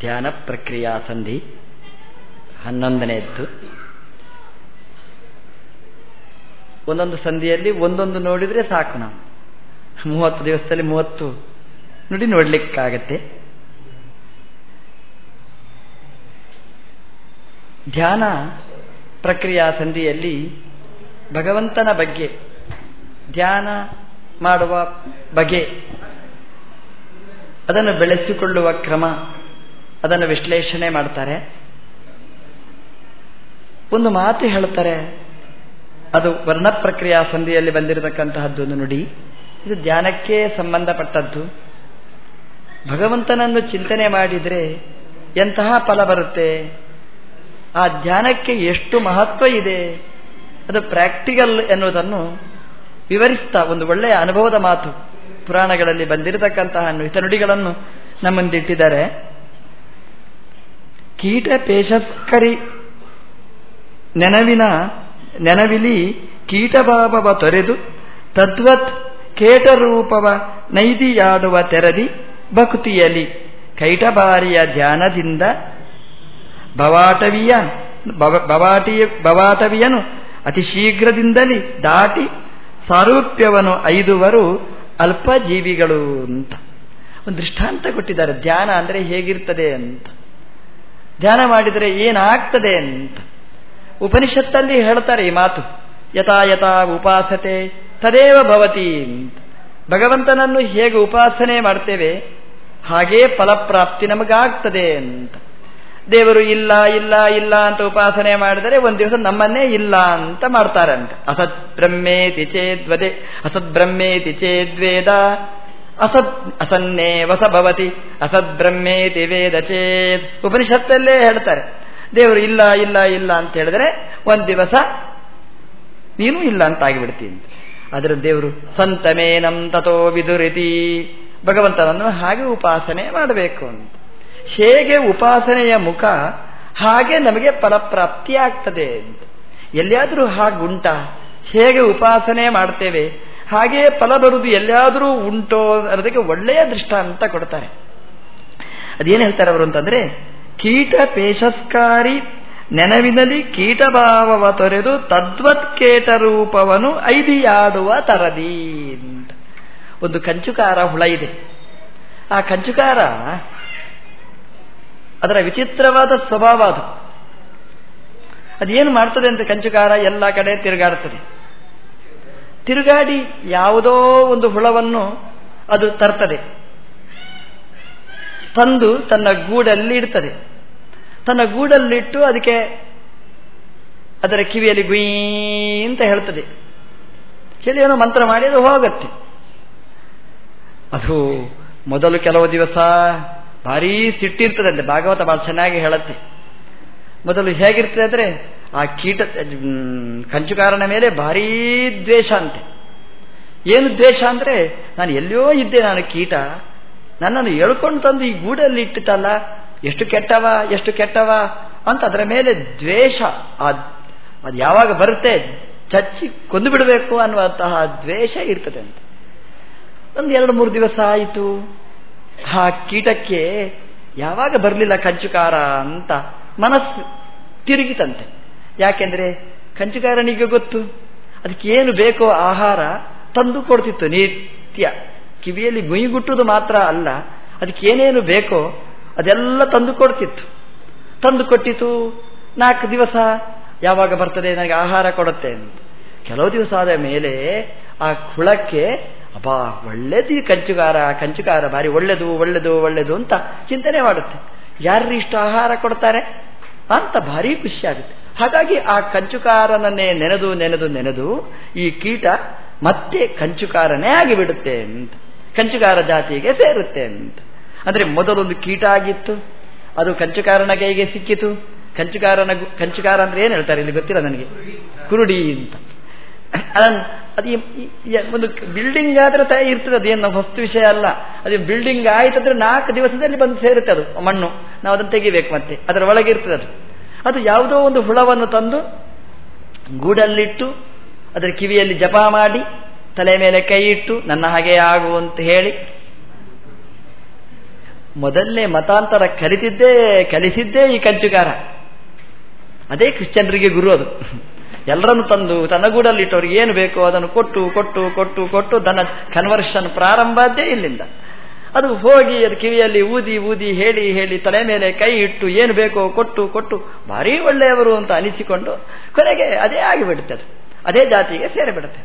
ಧ್ಯಾನ ಪ್ರಕ್ರಿಯಾ ಸಂಧಿ ಹನ್ನೊಂದನೆಯದ್ದು ಒಂದೊಂದು ಸಂಧಿಯಲ್ಲಿ ಒಂದೊಂದು ನೋಡಿದರೆ ಸಾಕು ನಾವು. ಮೂವತ್ತು ದಿವಸದಲ್ಲಿ ಮೂವತ್ತು ನುಡಿ ನೋಡ್ಲಿಕ್ಕಾಗತ್ತೆ. ಧ್ಯಾನ ಪ್ರಕ್ರಿಯಾ ಸಂಧಿಯಲ್ಲಿ ಭಗವಂತನ ಬಗ್ಗೆ, ಧ್ಯಾನ ಮಾಡುವ ಬಗೆ ಅದನ್ನು ಬೆಳೆಸಿಕೊಳ್ಳುವ ಕ್ರಮ ಅದನ್ನು ವಿಶ್ಲೇಷಣೆ ಮಾಡ್ತಾರೆ. ಒಂದು ಮಾತು ಹೇಳ್ತಾರೆ, ಅದು ವರ್ಣ ಪ್ರಕ್ರಿಯಾ ಸಂಧಿಯಲ್ಲಿ ಬಂದಿರತಕ್ಕಂತಹದ್ದು ನುಡಿ. ಇದು ಧ್ಯಾನಕ್ಕೆ ಸಂಬಂಧಪಟ್ಟದ್ದು. ಭಗವಂತನನ್ನು ಚಿಂತನೆ ಮಾಡಿದರೆ ಎಂತಹ ಫಲ ಬರುತ್ತೆ? ಆ ಧ್ಯಾನಕ್ಕೆ ಎಷ್ಟು ಮಹತ್ವ ಇದೆ? ಅದು ಪ್ರಾಕ್ಟಿಕಲ್ ಎನ್ನುವುದನ್ನು ವಿವರಿಸ್ತಾ ಒಂದು ಒಳ್ಳೆಯ ಅನುಭವದ ಮಾತು ಪುರಾಣಗಳಲ್ಲಿ ಬಂದಿರತಕ್ಕಂತಹ ಹಿತನುಡಿಗಳನ್ನು ನಮ್ಮಂದಿಟ್ಟಿದ್ದಾರೆ. ಕೀಟ ಪೇಶಸ್ಕರಿ ನೆನವಿನ ನೆನವಿಲಿ ಕೀಟಭಾವವ ತೊರೆದು ತದ್ವತ್ ಕೇಟರೂಪವ ನೈದಿಯಾಡುವ ತೆರದಿ ಭಕ್ತಿಯಲಿ. ಕೈಟಬಾರಿಯ ಧ್ಯಾನದಿಂದ ಭವಾಟವಿಯ ಭವಾಟಿಯ ಭವಾಟವಿಯನು ಅತಿ ಶೀಘ್ರದಿಂದಲೇ ದಾಟಿ ಸಾರೂಪ್ಯವನ್ನು ಐದುವರು ಅಲ್ಪ ಜೀವಿಗಳು ಅಂತ. ಒಂದು ದೃಷ್ಟಾಂತ ಕೊಟ್ಟಿದ್ದಾರೆ. ಧ್ಯಾನ ಅಂದರೆ ಹೇಗಿರ್ತದೆ ಅಂತ. ಧ್ಯಾನ ಮಾಡಿದರೆ ಏನಾಗ್ತದೆ ಅಂತ. ಉಪನಿಷತ್ತಲ್ಲಿ ಹೇಳ್ತಾರೆ ಈ ಮಾತು. ಯಥಾ ಯಥಾ ಉಪಾಸತೆ ತದೇವ ಭವತಿ ಅಂತ. ಭಗವಂತನನ್ನು ಹೇಗೆ ಉಪಾಸನೆ ಮಾಡ್ತೇವೆ? ಹಾಗೇ ಫಲಪ್ರಾಪ್ತಿ ನಮಗಾಗ್ತದೆ ಅಂತ. ದೇವರು ಇಲ್ಲ ಇಲ್ಲ ಇಲ್ಲ ಅಂತ ಉಪಾಸನೆ ಮಾಡಿದರೆ ಒಂದು ದಿವಸ ನಮ್ಮನ್ನೇ ಇಲ್ಲ ಅಂತ ಮಾಡ್ತಾರಂತೆ. ಅಸತ್ ಬ್ರಹ್ಮೇತಿ ಚೇದ್ವದೆ, ಅಸತ್ ಬ್ರಹ್ಮೇತಿ ಚೇದ್ವೇದ. ಅಸತ್ ಅಸನ್ನೇ ಭವತಿ ಅಸದ್ ಬ್ರಹ್ಮೇತಿ ವೇದ ಚೇತ್. ಉಪನಿಷತ್ತಲ್ಲೇ ಹೇಳ್ತಾರೆ. ದೇವರು ಇಲ್ಲ ಇಲ್ಲ ಇಲ್ಲ ಅಂತ ಹೇಳಿದ್ರೆ ಒಂದು ದಿವಸ ನೀನು ಇಲ್ಲ ಅಂತ ಆಗಿಬಿಡ್ತೀನಿ ಅದರ ದೇವರು ಸಂತಮೇನಂ ತಥೋ ವಿದುರಿತಿ. ಭಗವಂತನನ್ನು ಹಾಗೆ ಉಪಾಸನೆ ಮಾಡಬೇಕು ಅಂತ. ಹೇಗೆ ಉಪಾಸನೆಯ ಮುಖ, ಹಾಗೆ ನಮಗೆ ಫಲಪ್ರಾಪ್ತಿ ಆಗ್ತದೆ ಅಂತ. ಎಲ್ಲಿಯಾದರೂ ಹಾಗುಂಟ ಹೇಗೆ ಉಪಾಸನೆ ಮಾಡ್ತೇವೆ ಹಾಗೆ ಫಲ ಬರುವುದು ಎಲ್ಲಿಯಾದರೂ ಉಂಟೋ ಅನ್ನೋದಕ್ಕೆ ಒಳ್ಳೆಯ ದೃಷ್ಟಾಂತ ಕೊಡ್ತಾರೆ. ಅದೇನು ಹೇಳ್ತಾರೆ ಅವರು ಅಂತಂದ್ರೆ, ಕೀಟ ಪೇಶಸ್ಕಾರಿ ನೆನವಿನಲ್ಲಿ ಕೀಟಭಾವವ ತೊರೆದು ತದ್ವತ್ ಕೇಟ ರೂಪವನ್ನು ಐದಿಯಾಡುವ ತರದಿ ಒಂದು ಕಂಚುಕಾರ ಹುಳ ಇದೆ. ಆ ಕಂಚುಕಾರ ಅದರ ವಿಚಿತ್ರವಾದ ಸ್ವಭಾವ ಅದು. ಅದೇನು ಮಾಡ್ತದೆ ಅಂತ ಕಂಚುಕಾರ ಎಲ್ಲ ಕಡೆ ತಿರುಗಾಡುತ್ತದೆ ತಿರುಗಾಡಿ ಯಾವುದೋ ಒಂದು ಹುಳವನ್ನು ಅದು ತರ್ತದೆ. ತಂದು ತನ್ನ ಗೂಡಲ್ಲಿ ಇಡ್ತದೆ ತನ್ನ ಗೂಡಲ್ಲಿಟ್ಟು ಅದಕ್ಕೆ ಅದರ ಕಿವಿಯಲ್ಲಿ ಗುಯ್ ಅಂತ ಹೇಳ್ತದೆ. ಹೇಳಿ ಮಂತ್ರ ಮಾಡಿ ಅದು ಹೋಗತ್ತೆ. ಅದು ಮೊದಲು ಕೆಲವು ದಿವಸ ಭಾರೀ ಸಿಟ್ಟಿರ್ತದೆ ಭಾಗವತ ಭಾಳ ಚೆನ್ನಾಗಿ ಹೇಳುತ್ತೆ. ಮೊದಲು ಹೇಗಿರ್ತದೆ ಅಂದರೆ ಆ ಕೀಟ ಕಂಚುಕಾರನ ಮೇಲೆ ಭಾರೀ ದ್ವೇಷ ಅಂತೆ. ಏನು ದ್ವೇಷ ಅಂದರೆ, ನಾನು ಎಲ್ಲಿಯೋ ಇದ್ದೆ ನಾನು ಕೀಟ, ನನ್ನನ್ನು ಎಳ್ಕೊಂಡು ತಂದು ಈ ಗೂಡಲ್ಲಿ ಇಟ್ಟಿತಲ್ಲ ಎಷ್ಟು ಕೆಟ್ಟವ ಎಷ್ಟು ಕೆಟ್ಟವ ಅಂತ ಅದರ ಮೇಲೆ ದ್ವೇಷ. ಅದು ಯಾವಾಗ ಬರುತ್ತೆ, ಚಚ್ಚಿ ಕೊಂದು ಬಿಡಬೇಕು ಅನ್ನುವಂತಹ ದ್ವೇಷ ಇರ್ತದೆ ಅಂತ. ಒಂದು ಎರಡು ಮೂರು ದಿವಸ ಆಯಿತು. ಆ ಕೀಟಕ್ಕೆ ಯಾವಾಗ ಬರಲಿಲ್ಲ ಕಂಚುಕಾರ ಅಂತ ಮನಸ್ಸು ತಿರುಗಿತಂತೆ. ಯಾಕೆಂದ್ರೆ ಕಂಚುಕಾರನಿಗೆ ಗೊತ್ತು. ಅದಕ್ಕೆ ಏನು ಬೇಕೋ ಆಹಾರ ತಂದು ಕೊಡ್ತಿತ್ತು ನಿತ್ಯ. ಕಿವಿಯಲ್ಲಿ ಗುಯಿಗುಟ್ಟುವುದು ಮಾತ್ರ ಅಲ್ಲ, ಅದಕ್ಕೆ ಏನೇನು ಬೇಕೋ ಅದೆಲ್ಲ ತಂದು ಕೊಡ್ತಿತ್ತು. ತಂದು ಕೊಟ್ಟಿತು, ನಾಲ್ಕು ದಿವಸ, ಯಾವಾಗ ಬರ್ತದೆ ನನಗೆ ಆಹಾರ ಕೊಡುತ್ತೆ ಅಂತ. ಕೆಲವು ದಿವಸ ಆದ ಮೇಲೆ ಆ ಕುಳಕ್ಕೆ, ಅಬ್ಬಾ, ಒಳ್ಳೇದು ಕಂಚುಗಾರ ಕಂಚುಗಾರ ಬಾರಿ ಒಳ್ಳೆದು ಒಳ್ಳೆದು ಒಳ್ಳೆದು ಅಂತ ಚಿಂತನೆ ಮಾಡುತ್ತೆ. ಯಾರು ಇಷ್ಟು ಆಹಾರ ಕೊಡ್ತಾರೆ? ಅಂತ ಭಾರಿ ಖುಷಿ ಆಗುತ್ತೆ. ಹಾಗಾಗಿ ಆ ಕಂಚುಕಾರನನ್ನೇ ನೆನೆದು ನೆನೆದು ನೆನೆದು ಈ ಕೀಟ ಮತ್ತೆ ಕಂಚುಕಾರನೇ ಆಗಿಬಿಡುತ್ತೆ ಅಂತ. ಕಂಚುಕಾರ ಜಾತಿಗೆ ಸೇರುತ್ತೆ ಅಂತ. ಅಂದ್ರೆ ಮೊದಲೊಂದು ಕೀಟ ಆಗಿತ್ತು, ಅದು ಕಂಚುಕಾರನ ಕೈಗೆ ಸಿಕ್ಕಿತು. ಕಂಚುಕಾರನ ಕಂಚುಕಾರ ಅಂದ್ರೆ ಏನು ಹೇಳ್ತಾರೆ ಇಲ್ಲಿ ಗೊತ್ತಿಲ್ಲ ನನಗೆ? ಕುರುಡಿ ಅಂತ. ಅದು ಒಂದು ಬಿಲ್ಡಿಂಗ್ ಆದ್ರೆ ತಯ ಇರ್ತದೆ ಅದೇನು ಹೊಸ್ತು ವಿಷಯ ಅಲ್ಲ. ಅದು ಬಿಲ್ಡಿಂಗ್ ಆಯ್ತಂದ್ರೆ ನಾಲ್ಕು ದಿವಸದಲ್ಲಿ ಬಂದು ಸೇರುತ್ತೆ ಅದು ಮಣ್ಣು. ನಾವು ಅದನ್ನು ತೆಗಿಬೇಕು ಮತ್ತೆ. ಅದರ ಒಳಗೆ ಇರ್ತದೆ ಅದು. ಅದು ಯಾವುದೋ ಒಂದು ಹುಳವನ್ನು ತಂದು ಗೂಡಲ್ಲಿಟ್ಟು ಅದರ ಕಿವಿಯಲ್ಲಿ ಜಪ ಮಾಡಿ ತಲೆ ಮೇಲೆ ಕೈ ಇಟ್ಟು ನನ್ನ ಹಾಗೆ ಆಗು ಅಂತ ಹೇಳಿ ಮೊದಲನೇ ಮತಾಂತರ ಕಲಿತಿದ್ದೇ ಕಲಿಸಿದ್ದೇ ಈ ಕಂಚುಕಾರ ಅದೇ ಕ್ರಿಶ್ಚಿಯನ್ರಿಗೆ ಗುರು ಅದು. ಎಲ್ಲರನ್ನು ತಂದು ತನ್ನ ಗೂಡಲ್ಲಿಟ್ಟವ್ರಿಗೆ ಏನು ಬೇಕೋ ಅದನ್ನು ಕೊಟ್ಟು ಕೊಟ್ಟು ಕೊಟ್ಟು ಕೊಟ್ಟು ತನ್ನ ಕನ್ವರ್ಷನ್ ಪ್ರಾರಂಭದ್ದೇ ಇಲ್ಲಿಂದ. ಅದು ಹೋಗಿ ಅದು ಕಿವಿಯಲ್ಲಿ ಊದಿ ಊದಿ ಹೇಳಿ ಹೇಳಿ ತಲೆ ಮೇಲೆ ಕೈ ಇಟ್ಟು ಏನು ಬೇಕೋ ಕೊಟ್ಟು ಕೊಟ್ಟು ಭಾರಿ ಒಳ್ಳೆಯವರು ಅಂತ ಅನಿಸಿಕೊಂಡು ಕೊನೆಗೆ ಅದೇ ಆಗಿಬಿಡುತ್ತೆ ಅದು. ಅದೇ ಜಾತಿಗೆ ಸೇರಿಬಿಡುತ್ತೆ.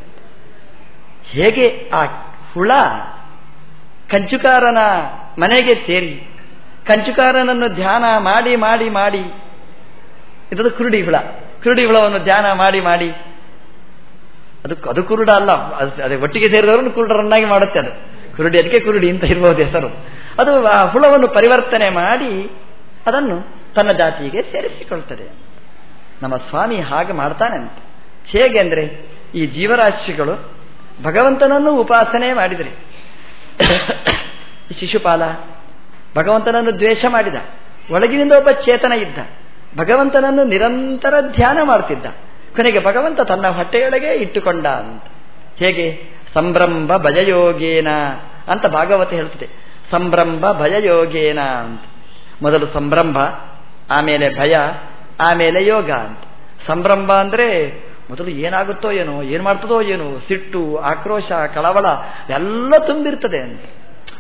ಹೇಗೆ ಆ ಹುಳ ಕಂಚುಕಾರನ ಮನೆಗೆ ಸೇರಿ ಕಂಚುಕಾರನನ್ನು ಧ್ಯಾನ ಮಾಡಿ ಮಾಡಿ ಮಾಡಿ ಇದದು ಕುರುಡಿ ಹುಳ. ಕುರುಡಿ ಹುಳವನ್ನು ಧ್ಯಾನ ಮಾಡಿ ಮಾಡಿ. ಅದು ಅದು ಕುರುಡ ಅಲ್ಲ, ಅದೇ ಒಟ್ಟಿಗೆ ಸೇರಿದವರನ್ನು ಕುರುಡರನ್ನಾಗಿ ಮಾಡುತ್ತೆ ಅದು. ಕುರುಡಿ, ಅದಕ್ಕೆ ಕುರುಡಿ ಅಂತ ಇರಬಹುದು ಹೆಸರು. ಅದು, ಆ, ಹುಳವನ್ನು ಪರಿವರ್ತನೆ ಮಾಡಿ ಅದನ್ನು ತನ್ನ ಜಾತಿಗೆ ಸೇರಿಸಿಕೊಳ್ತದೆ. ನಮ್ಮ ಸ್ವಾಮಿ ಹಾಗೆ ಮಾಡ್ತಾನೆ ಅಂತ ಹೇಗೆ ಅಂದರೆ, ಈ ಜೀವರಾಶಿಗಳು ಭಗವಂತನನ್ನು ಉಪಾಸನೆ ಮಾಡಿದರೆ. ಶಿಶುಪಾಲ ಭಗವಂತನನ್ನು ದ್ವೇಷ ಮಾಡಿದ. ಒಳಗಿನಿಂದ ಒಬ್ಬ ಚೇತನ ಇದ್ದ. ಭಗವಂತನನ್ನು ನಿರಂತರ ಧ್ಯಾನ ಮಾಡ್ತಿದ್ದ. ಕೊನೆಗೆ ಭಗವಂತ ತನ್ನ ಹೊಟ್ಟೆಯೊಳಗೆ ಇಟ್ಟುಕೊಂಡ ಅಂತ. ಹೇಗೆ? ಸಂಭ್ರಂಭ ಭಯಯೋಗೇನ ಅಂತ ಭಾಗವತ ಹೇಳ್ತದೆ. ಸಂಭ್ರಂಭ ಭಯಯೋಗೇನ ಅಂತ. ಮೊದಲು ಸಂಭ್ರಂಭ ಆಮೇಲೆ ಭಯ, ಆಮೇಲೆ ಯೋಗ ಅಂತ. ಸಂಭ್ರಂಭ ಅಂದ್ರೆ ಮೊದಲು ಏನಾಗುತ್ತೋ ಏನೋ, ಏನು ಮಾಡ್ತದೋ ಏನೋ, ಸಿಟ್ಟು, ಆಕ್ರೋಶ, ಕಳವಳ, ಎಲ್ಲ ತುಂಬಿರ್ತದೆ ಅಂತ.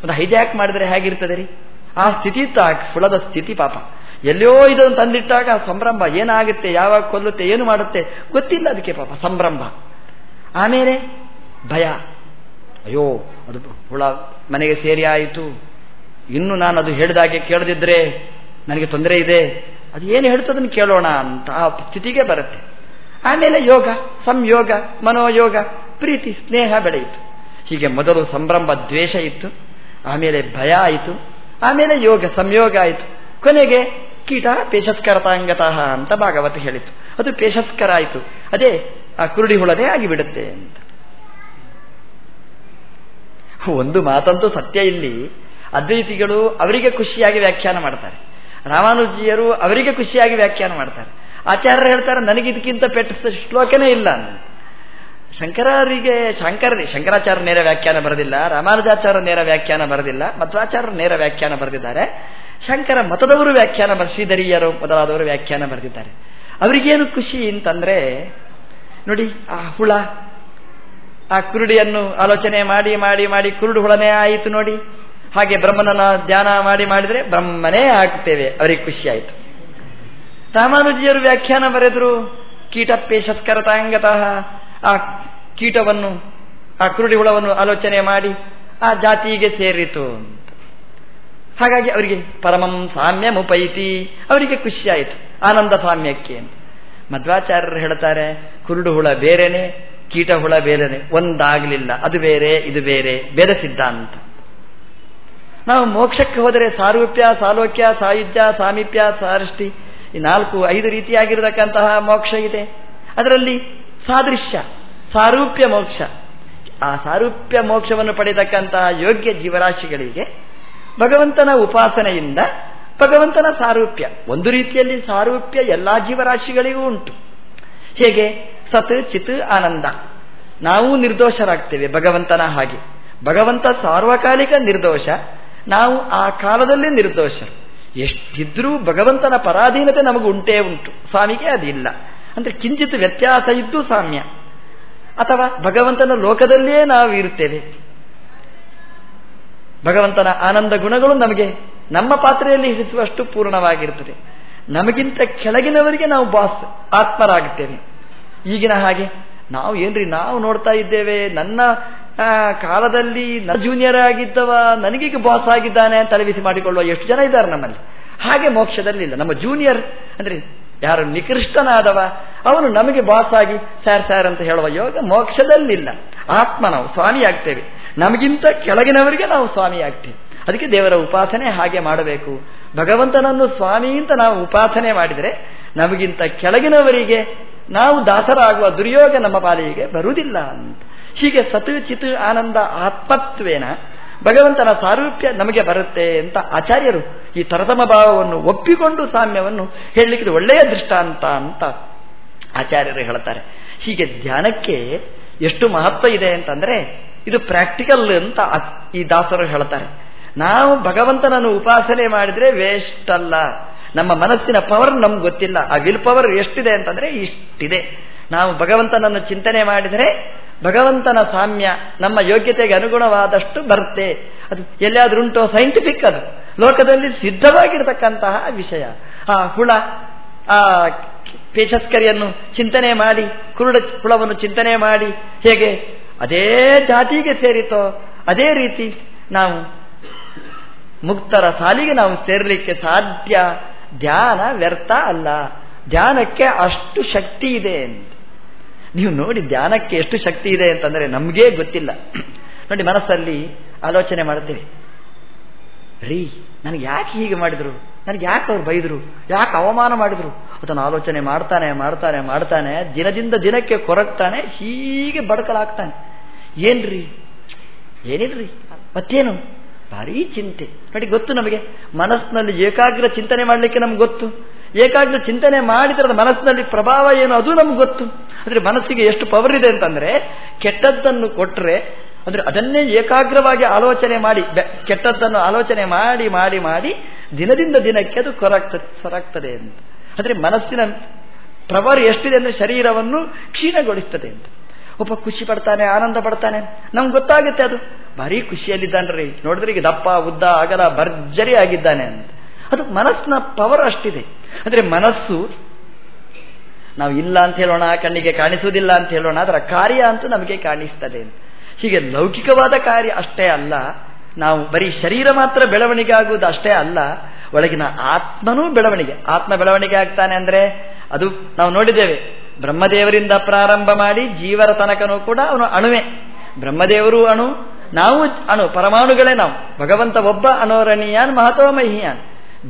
ಒಂದು ಹೈಜಾಕ್ ಮಾಡಿದ್ರೆ ಹೇಗಿರ್ತದೆ ರೀ? ಆ ಸ್ಥಿತಿ ಫುಳದ ಸ್ಥಿತಿ ಪಾಪ. ಎಲ್ಲೋ ಇದನ್ನು ತಂದಿಟ್ಟಾಗ ಸಂಭ್ರಮ ಏನಾಗುತ್ತೆ, ಯಾವಾಗ ಕೊಲ್ಲುತ್ತೆ, ಏನು ಮಾಡುತ್ತೆ, ಗೊತ್ತಿಲ್ಲ ಅದಕ್ಕೆ ಪಾಪ ಸಂಭ್ರಮ ಆಮೇಲೆ ಭಯ. ಅಯ್ಯೋ, ಅದು ಹುಳ ಮನೆಗೆ ಸೇರಿ ಆಯಿತು. ಇನ್ನು ನಾನು ಅದು ಹೇಳಿದಾಗೆ ಕೇಳದಿದ್ರೆ ನನಗೆ ತೊಂದರೆ ಇದೆ. ಅದು ಏನು ಹೇಳ್ತದನ್ನು ಕೇಳೋಣ ಅಂತ ಆ ಸ್ಥಿತಿಗೆ ಬರುತ್ತೆ. ಆಮೇಲೆ ಯೋಗ, ಸಂಯೋಗ, ಮನೋಯೋಗ, ಪ್ರೀತಿ, ಸ್ನೇಹ ಬೆಳೆಯಿತು. ಹೀಗೆ ಮೊದಲು ಸಂಭ್ರಮ, ದ್ವೇಷ ಇತ್ತು. ಆಮೇಲೆ ಭಯ ಆಯಿತು. ಆಮೇಲೆ ಯೋಗ, ಸಂಯೋಗ ಆಯಿತು. ಕೊನೆಗೆ ಕೀಟ ಪೇಶಸ್ಕರತಾಂಗತಃ ಅಂತ ಭಾಗವತ ಹೇಳಿತು. ಅದು ಪೇಶಸ್ಕರ ಆಯಿತು. ಅದೇ ಆ ಕುರುಡಿ ಹುಳದೇ ಆಗಿಬಿಡುತ್ತೆ ಅಂತ. ಒಂದು ಮಾತಂತೂ ಸತ್ಯ ಇಲ್ಲಿ. ಅದ್ವೈತಿಗಳು ಅವರಿಗೆ ಖುಷಿಯಾಗಿ ವ್ಯಾಖ್ಯಾನ ಮಾಡ್ತಾರೆ. ರಾಮಾನುಜಿಯರು ಅವರಿಗೆ ಖುಷಿಯಾಗಿ ವ್ಯಾಖ್ಯಾನ ಮಾಡ್ತಾರೆ. ಆಚಾರ್ಯರು ಹೇಳ್ತಾರೆ ನನಗೆ ಇದಕ್ಕಿಂತ ಪೆಟ್ಟ ಶ್ಲೋಕನೇ ಇಲ್ಲ ಶಂಕರರಿಗೆ, ಶಂಕರ ಶಂಕರಾಚಾರ್ಯ ನೇರ ವ್ಯಾಖ್ಯಾನ ಬರೆದಿಲ್ಲ ರಾಮಾನುಜಾಚಾರ್ಯ ನೇರ ವ್ಯಾಖ್ಯಾನ ಬರೆದಿಲ್ಲ ಮಧ್ವಾಚಾರ್ಯ ನೇರ ವ್ಯಾಖ್ಯಾನ ಬರೆದಿದ್ದಾರೆ. ಶಂಕರ ಮತದವರು ವ್ಯಾಖ್ಯಾನ ಬರ್ ಶ್ರೀಧರಿಯರು ಮೊದಲಾದವರು ವ್ಯಾಖ್ಯಾನ ಬರೆದಿದ್ದಾರೆ. ಅವರಿಗೇನು ಖುಷಿ ಅಂತಂದ್ರೆ, ನೋಡಿ, ಆ ಹುಳ ಆ ಕುರುಡಿಯನ್ನು ಆಲೋಚನೆ ಮಾಡಿ ಮಾಡಿ ಮಾಡಿ ಕುರುಡು ಹುಳನೇ ಆಯಿತು ನೋಡಿ. ಹಾಗೆ ಬ್ರಹ್ಮನನ್ನ ಧ್ಯಾನ ಮಾಡಿ, ಮಾಡಿದರೆ ಬ್ರಹ್ಮನೇ ಆಗ್ತೇವೆ. ಅವರಿಗೆ ಖುಷಿ ಆಯಿತು. ರಾಮಾನುಜಿಯರು ವ್ಯಾಖ್ಯಾನ ಬರೆದರು ಕೀಟಪೇಶಸ್ಕರತಾಂಗತಃ ಆ ಕೀಟವನ್ನು, ಆ ಕುರುಡಿ ಹುಳವನ್ನು ಆಲೋಚನೆ ಮಾಡಿ, ಆ ಜಾತಿಗೆ ಸೇರಿತು ಹಾಗಾಗಿ ಅವರಿಗೆ ಪರಮಂ ಸಾಮ್ಯ ಮುಪೈತಿ ಅವರಿಗೆ ಖುಷಿಯಾಯಿತು ಆನಂದ ಸಾಮ್ಯಕ್ಕೆ ಮಧ್ವಾಚಾರ್ಯರು ಹೇಳ್ತಾರೆ, ಕುರುಡು ಹುಳ ಬೇರೆನೆ ಕೀಟ, ಹುಳ, ಬೇರೆನೆ, ಒಂದಾಗಲಿಲ್ಲ. ಅದು ಬೇರೆ, ಇದು ಬೇರೆ ಬೇರೆ ಸಿದ್ಧಾಂತ. ನಾವು ಮೋಕ್ಷಕ್ಕೆ ಹೋದರೆ ಸಾರೂಪ್ಯ, ಸಾಲೋಕ್ಯ, ಸಾಯುಜ್ಯ, ಸಾಮೀಪ್ಯ, ಸಾರಷ್ಟಿ, ಈ ನಾಲ್ಕು, ಐದು ರೀತಿಯಾಗಿರತಕ್ಕಂತಹ ಮೋಕ್ಷ ಇದೆ. ಅದರಲ್ಲಿ ಸಾದೃಶ್ಯ, ಸಾರೂಪ್ಯ ಮೋಕ್ಷ. ಆ ಸಾರೂಪ್ಯ ಮೋಕ್ಷವನ್ನು ಪಡೆಯತಕ್ಕಂತಹ ಯೋಗ್ಯ ಜೀವರಾಶಿಗಳಿಗೆ ಭಗವಂತನ ಉಪಾಸನೆಯಿಂದ ಭಗವಂತನ ಸಾರೂಪ್ಯ. ಒಂದು ರೀತಿಯಲ್ಲಿ ಸಾರೂಪ್ಯ ಎಲ್ಲಾ ಜೀವರಾಶಿಗಳಿಗೂ ಉಂಟು. ಹೇಗೆ? ಸತ್ ಚಿತ್ ಆನಂದ. ನಾವು ನಿರ್ದೋಷರಾಗ್ತೇವೆ, ಭಗವಂತನ ಹಾಗೆ. ಭಗವಂತ ಸಾರ್ವಕಾಲಿಕ ನಿರ್ದೋಷ, ನಾವು ಆ ಕಾಲದಲ್ಲಿ ನಿರ್ದೋಷ ಎಷ್ಟಿದ್ರೂ ಭಗವಂತನ ಪರಾಧೀನತೆ ನಮಗೆ ಉಂಟೇ ಉಂಟು. ಸ್ವಾಮಿಗೆ ಅದಿಲ್ಲ. ಅಂದ್ರೆ ಕಿಂಚಿತ್ ವ್ಯತ್ಯಾಸ ಇದ್ದು ಸಾಮ್ಯ. ಅಥವಾ ಭಗವಂತನ ಲೋಕದಲ್ಲಿಯೇ ನಾವು ಇರುತ್ತೇವೆ. ಭಗವಂತನ ಆನಂದ ಗುಣಗಳು ನಮಗೆ ನಮ್ಮ ಪಾತ್ರೆಯಲ್ಲಿ ಹಿಡಿಸುವಷ್ಟು ಪೂರ್ಣವಾಗಿರುತ್ತದೆ. ನಮಗಿಂತ ಕೆಳಗಿನವರಿಗೆ ನಾವು ಬಾಸ್ ಆತ್ಮರಾಗುತ್ತೇವೆ ಈಗಿನ ಹಾಗೆ. ನಾವು ಏನ್ರಿ, ನಾವು ನೋಡ್ತಾ ಇದ್ದೇವೆ, ನನ್ನ ಕಾಲದಲ್ಲಿ ನನ್ನ ಜೂನಿಯರ್ ಆಗಿದ್ದವ, ನನಗೀಗ ಬಾಸ್ ಆಗಿದ್ದಾನೆ ಅಂತ ತಲೆಬಿಸಿ ಮಾಡಿಕೊಳ್ಳುವ ಎಷ್ಟು ಜನ ಇದ್ದಾರೆ ನಮ್ಮಲ್ಲಿ. ಹಾಗೆ ಮೋಕ್ಷದಲ್ಲಿಲ್ಲ ನಮ್ಮ ಜೂನಿಯರ್ ಅಂದ್ರೆ ಯಾರು ನಿಕೃಷ್ಟನಾದವ, ಅವನು ನಮಗೆ ಬಾಸ್ ಆಗಿ ಸ್ಯಾರ್ ಸ್ಯಾರ್ ಅಂತ ಹೇಳುವ ಯೋಗ ಮೋಕ್ಷದಲ್ಲಿಲ್ಲ ಆತ್ಮ ನಾವು ಸ್ವಾಮಿ ಆಗ್ತೇವೆ. ನಮಗಿಂತ ಕೆಳಗಿನವರಿಗೆ ನಾವು ಸ್ವಾಮಿ ಆಗ್ತೇವೆ. ಅದಕ್ಕೆ ದೇವರ ಉಪಾಸನೆ ಹಾಗೆ ಮಾಡಬೇಕು. ಭಗವಂತನನ್ನು ಸ್ವಾಮಿ ಅಂತ ನಾವು ಉಪಾಸನೆ ಮಾಡಿದರೆ ನಮಗಿಂತ ಕೆಳಗಿನವರಿಗೆ ನಾವು ದಾಸರಾಗುವ ದುರ್ಯೋಗ ನಮ್ಮ ಪಾಲಿಗೆ ಬರುವುದಿಲ್ಲ ಅಂತ. ಹೀಗೆ ಸತು ಚಿತು ಆನಂದ ಆತ್ಮತ್ವೇನ ಭಗವಂತನ ಸಾರೂಪ್ಯ ನಮಗೆ ಬರುತ್ತೆ ಅಂತ ಆಚಾರ್ಯರು ಈ ತರತಮ ಭಾವವನ್ನು ಒಪ್ಪಿಕೊಂಡು ಸಾಮ್ಯವನ್ನು ಹೇಳಲಿಕ್ಕೆ ಒಳ್ಳೆಯ ದೃಷ್ಟಾಂತ ಅಂತ ಆಚಾರ್ಯರು ಹೇಳ್ತಾರೆ ಹೀಗೆ ಧ್ಯಾನಕ್ಕೆ ಎಷ್ಟು ಮಹತ್ವ ಇದೆ ಅಂತಂದ್ರೆ ಇದು ಪ್ರಾಕ್ಟಿಕಲ್ ಅಂತ ಈ ದಾಸರು ಹೇಳ್ತಾರೆ ನಾವು ಭಗವಂತನನ್ನು ಉಪಾಸನೆ ಮಾಡಿದ್ರೆ ವೇಸ್ಟ್ ಅಲ್ಲ ನಮ್ಮ ಮನಸ್ಸಿನ ಪವರ್ ನಮ್ಗೆ ಗೊತ್ತಿಲ್ಲ. ಆ ವಿಲ್ ಪವರ್ ಎಷ್ಟಿದೆ ಅಂತಂದ್ರೆ ಇಷ್ಟಿದೆ. ನಾವು ಭಗವಂತನನ್ನು ಚಿಂತನೆ ಮಾಡಿದರೆ ಭಗವಂತನ ಸಾಮ್ಯ ನಮ್ಮ ಯೋಗ್ಯತೆಗೆ ಅನುಗುಣವಾದಷ್ಟು ಬರುತ್ತೆ. ಅದು ಎಲ್ಲಿಯಾದ್ರೂ ಉಂಟೋ ಸೈಂಟಿಫಿಕ್ ಅದು. ಲೋಕದಲ್ಲಿ ಸಿದ್ಧವಾಗಿರತಕ್ಕಂತಹ ವಿಷಯ. ಆ ಹುಳ, ಆ ಪೇಶಸ್ಕರಿಯನ್ನು ಚಿಂತನೆ ಮಾಡಿ, ಕುರುಡ ಹುಳವನ್ನು ಚಿಂತನೆ ಮಾಡಿ, ಹೇಗೆ ಅದೇ ಜಾತಿಗೆ ಸೇರಿತೋ ಅದೇ ರೀತಿ ನಾವು ಮುಕ್ತರ ಸಾಲಿಗೆ ನಾವು ಸೇರಲಿಕ್ಕೆ ಸಾಧ್ಯ ಧ್ಯಾನ ವ್ಯರ್ಥ ಅಲ್ಲ. ಧ್ಯಾನಕ್ಕೆ ಅಷ್ಟು ಶಕ್ತಿ ಇದೆ ಅಂತ. ನೀವು ನೋಡಿ ಧ್ಯಾನಕ್ಕೆ ಎಷ್ಟು ಶಕ್ತಿ ಇದೆ ಅಂತಂದರೆ ನಮಗೇ ಗೊತ್ತಿಲ್ಲ. ನೋಡಿ ಮನಸ್ಸಲ್ಲಿ ಆಲೋಚನೆ ಮಾಡ್ತೀವಿ. ರೀ, ನನಗೆ ಯಾಕೆ ಹೀಗೆ ಮಾಡಿದ್ರು? ನನಗೆ ಯಾಕೆ ಅವ್ರು ಬೈದರು? ಯಾಕೆ ಅವಮಾನ ಮಾಡಿದ್ರು? ಅದನ್ನು ಆಲೋಚನೆ ಮಾಡ್ತಾನೆ ಮಾಡ್ತಾನೆ ಮಾಡ್ತಾನೆ, ದಿನದಿಂದ ದಿನಕ್ಕೆ ಕೊರಗ್ತಾನೆ, ಹೀಗೆ ಬಡಕಲಾಗ್ತಾನೆ. ಏನ್ರಿ? ಏನಿಲ್ರಿ? ಮತ್ತೇನು? ಭಾರೀ ಚಿಂತೆ. ನೋಡಿ, ಗೊತ್ತು ನಮಗೆ? ಮನಸ್ಸಿನಲ್ಲಿ ಏಕಾಗ್ರ ಚಿಂತನೆ ಮಾಡಲಿಕ್ಕೆ ನಮ್ಗೆ ಗೊತ್ತು. ಏಕಾಗ್ರ ಚಿಂತನೆ ಮಾಡಿದ್ರೆ ಮನಸ್ಸಿನಲ್ಲಿ ಪ್ರಭಾವ ಏನು ಅದು ನಮ್ಗೆ ಗೊತ್ತು. ಅಂದರೆ ಮನಸ್ಸಿಗೆ ಎಷ್ಟು ಪವರ್ ಇದೆ ಅಂತಂದರೆ, ಕೆಟ್ಟದ್ದನ್ನು ಕೊಟ್ಟರೆ ಅಂದರೆ ಅದನ್ನೇ ಏಕಾಗ್ರವಾಗಿ ಆಲೋಚನೆ ಮಾಡಿ ಕೆಟ್ಟದ್ದನ್ನು ಆಲೋಚನೆ ಮಾಡಿ ಮಾಡಿ ಮಾಡಿ, ದಿನದಿಂದ ದಿನಕ್ಕೆ ಅದು ಕೊರಾಗ್ತದೆ ಸೊರಾಗ್ತದೆ ಅಂತ. ಅಂದರೆ ಮನಸ್ಸಿನ ಪ್ರವರ್ ಎಷ್ಟಿದೆ ಅಂದರೆ ಶರೀರವನ್ನು ಕ್ಷೀಣಗೊಳಿಸ್ತದೆ ಅಂತ. ಒಬ್ಬ ಖುಷಿ ಪಡ್ತಾನೆ, ಆನಂದ ಪಡ್ತಾನೆ. ನಮ್ಗೆ ಗೊತ್ತಾಗುತ್ತೆ ಅದು. ಭಾರಿ ಖುಷಿಯಲ್ಲಿದ್ದಾನ್ರಿ. ನೋಡಿದ್ರೆ ಈಗ ದಪ್ಪ, ಉದ್ದ ಅಗಲ ಭರ್ಜರಿ ಆಗಿದ್ದಾನೆ ಅಂತ. ಅದು ಮನಸ್ಸಿನ ಪವರ್ ಅಷ್ಟಿದೆ. ಅಂದ್ರೆ ಮನಸ್ಸು, ನಾವು ಇಲ್ಲ ಅಂತ ಹೇಳೋಣ, ಕಣ್ಣಿಗೆ ಕಾಣಿಸುವುದಿಲ್ಲ ಅಂತ ಹೇಳೋಣ, ಅದರ ಕಾರ್ಯ ಅಂತೂ ನಮಗೆ ಕಾಣಿಸ್ತದೆ ಹೀಗೆ ಲೌಕಿಕವಾದ ಕಾರ್ಯ ಅಷ್ಟೇ ಅಲ್ಲ, ನಾವು ಬರೀ ಶರೀರ ಮಾತ್ರ ಬೆಳವಣಿಗೆ ಆಗುವುದು ಅಷ್ಟೇ ಅಲ್ಲ, ಒಳಗಿನ ಆತ್ಮನೂ ಬೆಳವಣಿಗೆ. ಆತ್ಮ ಬೆಳವಣಿಗೆ ಆಗ್ತಾನೆ ಅಂದ್ರೆ, ಅದು ನಾವು ನೋಡಿದ್ದೇವೆ. ಬ್ರಹ್ಮದೇವರಿಂದ ಪ್ರಾರಂಭ ಮಾಡಿ ಜೀವರ ತನಕನೂ ಕೂಡ ಅವನು ಅಣುವೆ. ಬ್ರಹ್ಮದೇವರು ಅಣು ನಾವು ಅಣು, ಪರಮಾಣುಗಳೇ ನಾವು. ಭಗವಂತ ಒಬ್ಬ ಅಣೋರಣೀಯಾನ್ ಮಹತ್ವಮಹಿಯಾನ್.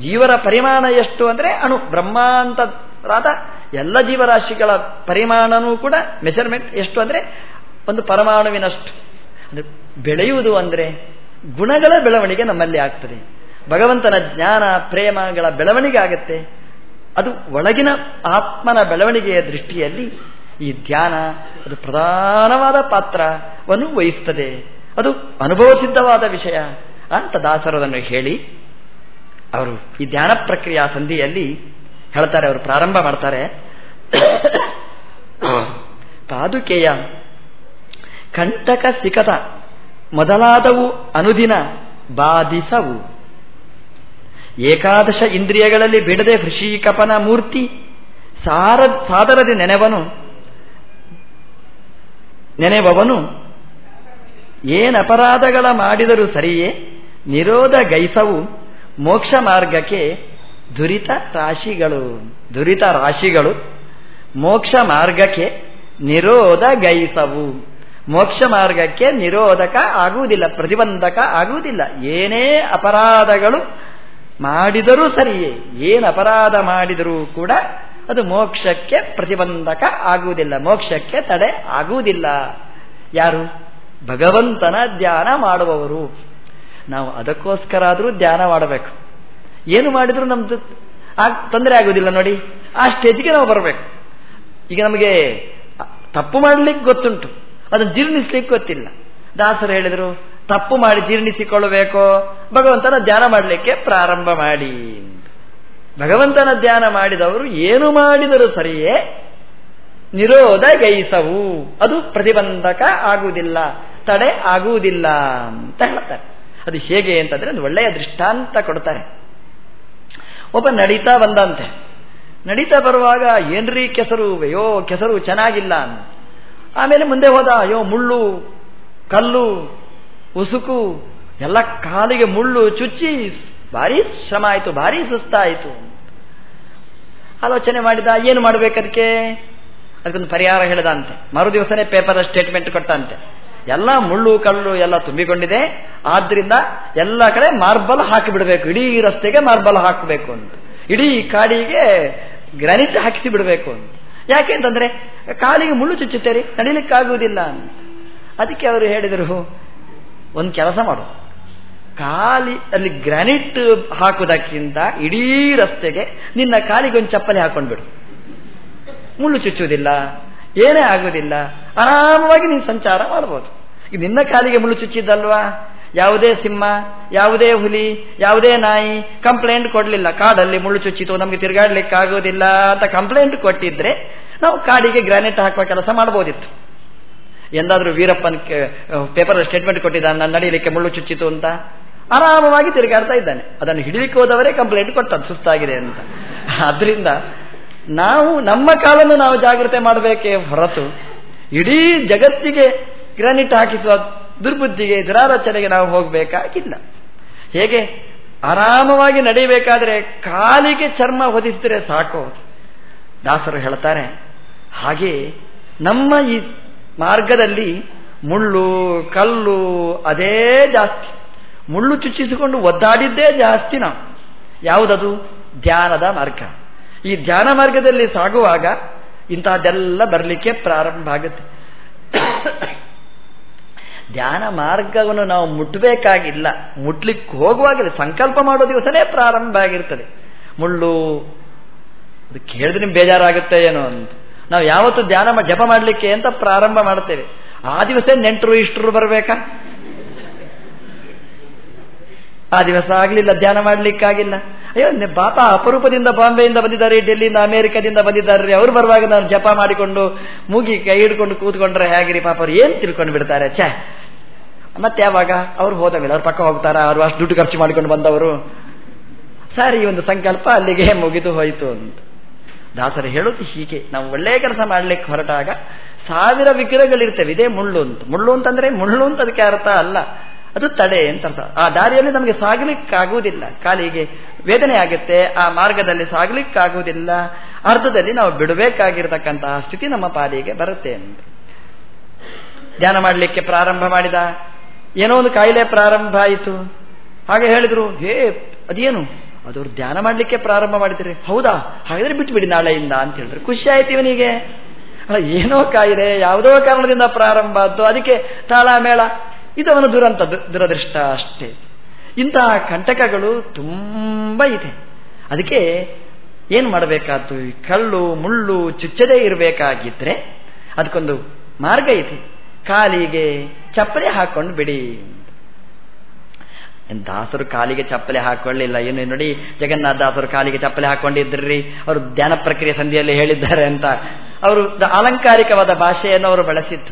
ಜೀವರ ಪರಿಮಾಣ ಎಷ್ಟು ಅಂದ್ರೆ ಅಣು, ಬ್ರಹ್ಮಾಂತರಾದ ಎಲ್ಲ ಜೀವರಾಶಿಗಳ ಪರಿಮಾಣನೂ ಕೂಡ ಮೆಜರ್ಮೆಂಟ್ ಎಷ್ಟು ಅಂದ್ರೆ ಒಂದು ಪರಮಾಣುವಿನಷ್ಟು. ಅಂದ್ರೆ ಬೆಳೆಯುವುದು ಅಂದ್ರೆ ಗುಣಗಳ ಬೆಳವಣಿಗೆ ನಮ್ಮಲ್ಲಿ ಆಗ್ತದೆ. ಭಗವಂತನ ಜ್ಞಾನ, ಪ್ರೇಮಗಳ ಬೆಳವಣಿಗೆ ಆಗುತ್ತೆ. ಅದು ಒಳಗಿನ ಆತ್ಮನ ಬೆಳವಣಿಗೆಯ ದೃಷ್ಟಿಯಲ್ಲಿ ಈ ಧ್ಯಾನ ಅದು ಪ್ರಧಾನವಾದ ಪಾತ್ರವನ್ನು ವಹಿಸ್ತದೆ. ಅದು ಅನುಭವ ಸಿದ್ಧವಾದ ವಿಷಯ ಅಂತ ದಾಸರದನ್ನು ಹೇಳಿ ಅವರು ಈ ಧ್ಯಾನ ಪ್ರಕ್ರಿಯಾ ಸಂಧಿಯಲ್ಲಿ ಹೇಳ್ತಾರೆ, ಅವರು ಪ್ರಾರಂಭ ಮಾಡ್ತಾರೆ. ಪಾದುಕೆಯ ಕಂಟಕ ಸಿಕತ ಮೊದಲಾದವು ಅನುದಿನ ಬಾಧಿಸವು. ಏಕಾದಶ ಇಂದ್ರಿಯಗಳಲ್ಲಿ ಬಿಡದೆ ಕಪನ ಮೂರ್ತಿ ಸಾರ ಸಾದರದಿ ನೆನೆವನು ನೆನೆವವನು ಏನಪರಾಧಗಳ ಮಾಡಿದರೂ ಸರಿಯೇ, ನಿರೋಧ ಗೈಸವು ಮೋಕ್ಷ ಮಾರ್ಗಕ್ಕೆ ದುರಿತ ರಾಶಿಗಳು. ದುರಿತ ರಾಶಿಗಳು ಮೋಕ್ಷ ಮಾರ್ಗಕ್ಕೆ ನಿರೋಧ ಗೈಸವು. ಮೋಕ್ಷ ಮಾರ್ಗಕ್ಕೆ ನಿರೋಧಕ ಆಗುವುದಿಲ್ಲ, ಪ್ರತಿಬಂಧಕ ಆಗುವುದಿಲ್ಲ. ಏನೇ ಅಪರಾಧಗಳು ಮಾಡಿದರೂ ಸರಿಯೇ, ಏನು ಅಪರಾಧ ಮಾಡಿದರೂ ಕೂಡ ಅದು ಮೋಕ್ಷಕ್ಕೆ ಪ್ರತಿಬಂಧಕ ಆಗುವುದಿಲ್ಲ, ಮೋಕ್ಷಕ್ಕೆ ತಡೆ ಆಗುವುದಿಲ್ಲ. ಯಾರು? ಭಗವಂತನ ಧ್ಯಾನ ಮಾಡುವವರು. ನಾವು ಅದಕ್ಕೋಸ್ಕರ ಆದರೂ ಧ್ಯಾನ ಮಾಡಬೇಕು. ಏನು ಮಾಡಿದರೂ ನಮ್ದು ತೊಂದರೆ ಆಗುವುದಿಲ್ಲ ನೋಡಿ. ಆ ಸ್ಟೇಜಿಗೆ ನಾವು ಬರಬೇಕು. ಈಗ ನಮಗೆ ತಪ್ಪು ಮಾಡಲಿಕ್ಕೆ ಗೊತ್ತುಂಟು. ಅದನ್ನು ಜೀರ್ಣಿಸ್ಲಿಕ್ಕೆ ಗೊತ್ತಿಲ್ಲ. ದಾಸರು ಹೇಳಿದರು, ತಪ್ಪು ಮಾಡಿ ಜೀರ್ಣಿಸಿಕೊಳ್ಳಬೇಕು, ಭಗವಂತನ ಧ್ಯಾನ ಮಾಡಲಿಕ್ಕೆ ಪ್ರಾರಂಭ ಮಾಡಿ ಭಗವಂತನ ಧ್ಯಾನ ಮಾಡಿದವರು ಏನು ಮಾಡಿದರೂ ಸರಿಯೇ ನಿರೋಧ ಗೈಸವು. ಅದು ಪ್ರತಿಬಂಧಕ ಆಗುವುದಿಲ್ಲ. ತಡೆ ಆಗುವುದಿಲ್ಲ ಅಂತ ಹೇಳ್ತಾರೆ. ಅದು ಹೇಗೆ ಅಂತಂದ್ರೆ ಒಂದು ಒಳ್ಳೆಯ ದೃಷ್ಟಾಂತ ಕೊಡ್ತಾರೆ. ಒಬ್ಬ ನಡೀತಾ ಬಂದಂತೆ. ನಡೀತಾ ಬರುವಾಗ ಏನ್ರಿ ಕೆಸರು, ಅಯ್ಯೋ, ಕೆಸರು ಚೆನ್ನಾಗಿಲ್ಲ ಆಮೇಲೆ ಮುಂದೆ ಹೋದ, ಅಯ್ಯೋ, ಮುಳ್ಳು, ಕಲ್ಲು, ಉಸುಕು, ಎಲ್ಲ ಕಾಲಿಗೆ ಮುಳ್ಳು ಚುಚ್ಚಿ ಭಾರಿ ಶ್ರಮ ಆಯಿತು, ಭಾರಿ ಸುಸ್ತಾಯಿತು. ಆಲೋಚನೆ ಮಾಡಿದ, ಏನು ಮಾಡಬೇಕದಕ್ಕೆ ಅದಕ್ಕೊಂದು ಪರಿಹಾರ ಹೇಳಿದಂತೆ. ಮರು ದಿವಸನೇ ಪೇಪರ್ ಸ್ಟೇಟ್ಮೆಂಟ್ ಕೊಟ್ಟಂತೆ. ಎಲ್ಲ ಮುಳ್ಳು ಕಲ್ಲು ಎಲ್ಲ ತುಂಬಿಕೊಂಡಿದೆ. ಆದ್ರಿಂದ ಎಲ್ಲ ಕಡೆ ಮಾರ್ಬಲ್ ಹಾಕಿಬಿಡಬೇಕು. ಇಡೀ ರಸ್ತೆಗೆ ಮಾರ್ಬಲ್ ಹಾಕಬೇಕು ಅಂತ. ಇಡೀ ಕಾಡಿಗೆ ಗ್ರಾನಿಟ್ ಹಾಕಿಸಿ ಬಿಡಬೇಕು ಅಂತ. ಯಾಕೆ ಅಂತಂದ್ರೆ ಕಾಲಿಗೆ ಮುಳ್ಳು ಚುಚ್ಚುತ್ತೇರಿ ನಡಿಲಿಕ್ಕಾಗುವುದಿಲ್ಲ ಅಂತ. ಅದಕ್ಕೆ ಅವರು ಹೇಳಿದರು, ಒಂದು ಕೆಲಸ ಮಾಡು. ಕಾಲಿ, ಅಲ್ಲಿ ಗ್ರಾನಿಟ್ ಹಾಕುವುದಕ್ಕಿಂತ ಇಡೀ ರಸ್ತೆಗೆ ನಿನ್ನ ಕಾಲಿಗೆ ಒಂದು ಚಪ್ಪಲಿ ಹಾಕೊಂಡ್ಬಿಡು. ಮುಳ್ಳು ಚುಚ್ಚುವುದಿಲ್ಲ. ಏನೇ ಆಗುವುದಿಲ್ಲ. ಆರಾಮವಾಗಿ ನೀನು ಸಂಚಾರ ಮಾಡಬಹುದು ಈಗ ನಿನ್ನ ಕಾಲಿಗೆ ಮುಳ್ಳು ಚುಚ್ಚಿದ್ದಲ್ವಾ? ಯಾವುದೇ ಸಿಂಹ, ಯಾವುದೇ ಹುಲಿ, ಯಾವುದೇ ನಾಯಿ ಕಂಪ್ಲೇಂಟ್ ಕೊಡಲಿಲ್ಲ. ಕಾಡಲ್ಲಿ ಮುಳ್ಳು ಚುಚ್ಚಿತು, ನಮಗೆ ತಿರುಗಾಡ್ಲಿಕ್ಕೆ ಆಗೋದಿಲ್ಲ ಅಂತ ಕಂಪ್ಲೇಂಟ್ ಕೊಟ್ಟಿದ್ರೆ ನಾವು ಕಾಡಿಗೆ ಗ್ರಾನೈಟ್ ಹಾಕುವ ಕೆಲಸ ಮಾಡಬಹುದಿತ್ತು ಎಂದಾದರೂ ವೀರಪ್ಪನ್ ಪೇಪರ್ ಸ್ಟೇಟ್ಮೆಂಟ್ ಕೊಟ್ಟಿದ್ದ ನಾನು ನಡೀಲಿಕ್ಕೆ ಮುಳ್ಳು ಚುಚ್ಚಿತು ಅಂತ. ಆರಾಮವಾಗಿ ತಿರುಗಾಡ್ತಾ ಇದ್ದಾನೆ. ಅದನ್ನು ಹಿಡಿಲಿಕ್ಕೆ ಹೋದವರೇ ಕಂಪ್ಲೇಂಟ್ ಕೊಟ್ಟದ್ದು, ಸುಸ್ತಾಗಿದೆ ಅಂತ. ಆದ್ರಿಂದ ನಾವು ನಮ್ಮ ಕಾಲನ್ನು ನಾವು ಜಾಗ್ರತೆ ಮಾಡಬೇಕೇ ಹೊರತು ಇಡೀ ಜಗತ್ತಿಗೆ ಗ್ರಾನಿಟ್ ಹಾಕಿಸುವ ದುರ್ಬುದ್ಧಿಗೆ, ದುರಾಲೋಚನೆಗೆ ನಾವು ಹೋಗಬೇಕಾಗಿಲ್ಲ. ಹೇಗೆ? ಆರಾಮವಾಗಿ ನಡೆಯಬೇಕಾದರೆ ಕಾಲಿಗೆ ಚರ್ಮ ಹೊದಿಸಿದ್ರೆ ಸಾಕು. ದಾಸರು ಹೇಳ್ತಾರೆ, ಹಾಗೆ ನಮ್ಮ ಈ ಮಾರ್ಗದಲ್ಲಿ ಮುಳ್ಳು, ಕಲ್ಲು ಅದೇ ಜಾಸ್ತಿ. ಮುಳ್ಳು ಚುಚ್ಚಿಸಿಕೊಂಡು ಒದ್ದಾಡಿದ್ದೇ ಜಾಸ್ತಿ ನಾವು. ಯಾವುದದು? ಧ್ಯಾನದ ಮಾರ್ಗ. ಈ ಧ್ಯಾನ ಮಾರ್ಗದಲ್ಲಿ ಸಾಗುವಾಗ ಇಂತಹದ್ದೆಲ್ಲ ಬರಲಿಕ್ಕೆ ಪ್ರಾರಂಭ ಆಗುತ್ತೆ. ಧ್ಯಾನ ಮಾರ್ಗವನ್ನು ನಾವು ಮುಟ್ಟಬೇಕಾಗಿಲ್ಲ ಮುಟ್ಲಿಕ್ಕೆ ಹೋಗುವಾಗಲೇ ಸಂಕಲ್ಪ ಮಾಡೋ ದಿವಸನೇ ಪ್ರಾರಂಭ ಆಗಿರ್ತದೆ. ಮುಳ್ಳು ಅದು ಕೇಳಿದ್ರೆ ನಿಮ್ಗೆ ಬೇಜಾರಾಗುತ್ತೆ ಏನೋ ಅಂತ. ನಾವು ಯಾವತ್ತು ಧ್ಯಾನ ಜಪ ಮಾಡಲಿಕ್ಕೆ ಅಂತ ಪ್ರಾರಂಭ ಮಾಡ್ತೇವೆ. ಆ ದಿವಸ ನೆಂಟರು, ಇಷ್ಟರು ಬರಬೇಕಾ? ಆ ದಿವಸ ಆಗಲಿಲ್ಲ, ಧ್ಯಾನ ಮಾಡಲಿಕ್ಕಾಗಿಲ್ಲ. ಅಯ್ಯೋ ಪಾಪ ಅಪರೂಪದಿಂದ ಬಾಂಬೆಯಿಂದ ಬಂದಿದ್ದಾರೆ ಡೆಲ್ಲಿಯಿಂದ ಅಮೆರಿಕದಿಂದ ಬಂದಿದ್ದಾರೆ. ಅವರು ಬರುವಾಗ ನಾನು ಜಪ ಮಾಡಿಕೊಂಡು, ಮೂಗಿ ಕೈ ಹಿಡ್ಕೊಂಡು ಕೂತ್ಕೊಂಡ್ರೆ ಹೇಗಿರಿ ಪಾಪ ಅವ್ರು? ಏನು ತಿಳ್ಕೊಂಡು ಬಿಡ್ತಾರೆ? ಛೇ! ಮತ್ತೆ ಯಾವಾಗ? ಅವ್ರು ಹೋದ ಮೇಲೆ ಅವ್ರು ಪಕ್ಕ ಹೋಗ್ತಾರ? ಅವರು ಅಷ್ಟು ದುಡ್ಡು ಖರ್ಚು ಮಾಡಿಕೊಂಡು ಬಂದವರು? ಸರಿ ಒಂದು ಸಂಕಲ್ಪ ಅಲ್ಲಿಗೆ ಮುಗಿದು ಹೋಯಿತು ಅಂತ. ದಾಸರು ಹೇಳೋದು ಹೀಗೆ. ನಾವು ಒಳ್ಳೆಯ ಕೆಲಸ ಮಾಡ್ಲಿಕ್ಕೆ ಹೊರಟಾಗ ಸಾವಿರ ವಿಗ್ರಹಗಳಿರ್ತವೆ. ಇದೇ ಮುಳ್ಳು ಅಂತ. ಮುಳ್ಳು ಅಂತಂದ್ರೆ ಮುಳ್ಳು ಅಂತ ಅದಕ್ಕೆ ಅರ್ಥ ಅಲ್ಲ. ಅದು ತಡೆ ಅಂತ ಅರ್ಥ. ಆ ದಾರಿಯಲ್ಲಿ ನಮಗೆ ಸಾಗಲಿಕ್ಕಾಗುವುದಿಲ್ಲ. ಕಾಲಿಗೆ ವೇದನೆ ಆಗುತ್ತೆ ಆ ಮಾರ್ಗದಲ್ಲಿ ಸಾಗಲಿಕ್ಕಾಗುವುದಿಲ್ಲ, ಅರ್ಧದಲ್ಲಿ ನಾವು ಬಿಡಬೇಕಾಗಿರತಕ್ಕಂತಹ ಸ್ಥಿತಿ ನಮ್ಮ ಪಾಲಿಗೆ ಬರುತ್ತೆ ಅಂತ ಧ್ಯಾನ ಮಾಡಲಿಕ್ಕೆ ಪ್ರಾರಂಭ ಮಾಡಿದ, ಏನೋ ಒಂದು ಕಾಯಿಲೆ ಪ್ರಾರಂಭ ಆಯಿತು. ಹಾಗೆ ಹೇಳಿದ್ರು, ಹೇ, ಅದೇನು? ಅದವ್ರು ಧ್ಯಾನ ಮಾಡಲಿಕ್ಕೆ ಪ್ರಾರಂಭ ಮಾಡಿದ್ರಿ, ಹೌದಾ? ಹಾಗಾದ್ರೆ ಬಿಟ್ಬಿಡಿ ನಾಳೆಯಿಂದ ಅಂತ ಹೇಳಿದ್ರು. ಖುಷಿ ಆಯ್ತು ಇವನಿಗೆ. ಏನೋ ಕಾಯಿಲೆ, ಯಾವುದೋ ಕಾರಣದಿಂದ ಪ್ರಾರಂಭ ಆದ್ದು, ಅದಕ್ಕೆ ತಾಳ ಮೇಳ ಅವನು ದುರಂತ ದುರದೃಷ್ಟ ಅಷ್ಟೇ. ಇಂತಹ ಕಂಟಕಗಳು ತುಂಬ ಇದೆ. ಅದಕ್ಕೆ ಏನು ಮಾಡಬೇಕಾದ್ದು? ಕಲ್ಲು, ಮುಳ್ಳು ಚುಚ್ಚದೇ ಇರಬೇಕಾಗಿದ್ರೆ ಅದಕ್ಕೊಂದು ಮಾರ್ಗ ಇದೆ. ಕಾಲಿಗೆ ಚಪ್ಪಲಿ ಹಾಕೊಂಡು ಬಿಡಿ. ದಾಸರು ಕಾಲಿಗೆ ಚಪ್ಪಲಿ ಹಾಕೊಳ್ಳಿಲ್ಲ. ಏನು ನೋಡಿ, ಜಗನ್ನಾಥ ದಾಸರು ಕಾಲಿಗೆ ಚಪ್ಪಲಿ ಹಾಕೊಂಡಿದ್ರಿ. ಅವರು ಧ್ಯಾನ ಪ್ರಕ್ರಿಯೆ ಸಂಧಿಯಲ್ಲಿ ಹೇಳಿದ್ದಾರೆ ಅಂತ. ಅವರು ಅಲಂಕಾರಿಕವಾದ ಭಾಷೆಯನ್ನು ಅವರು ಬಳಸಿದ್ದು.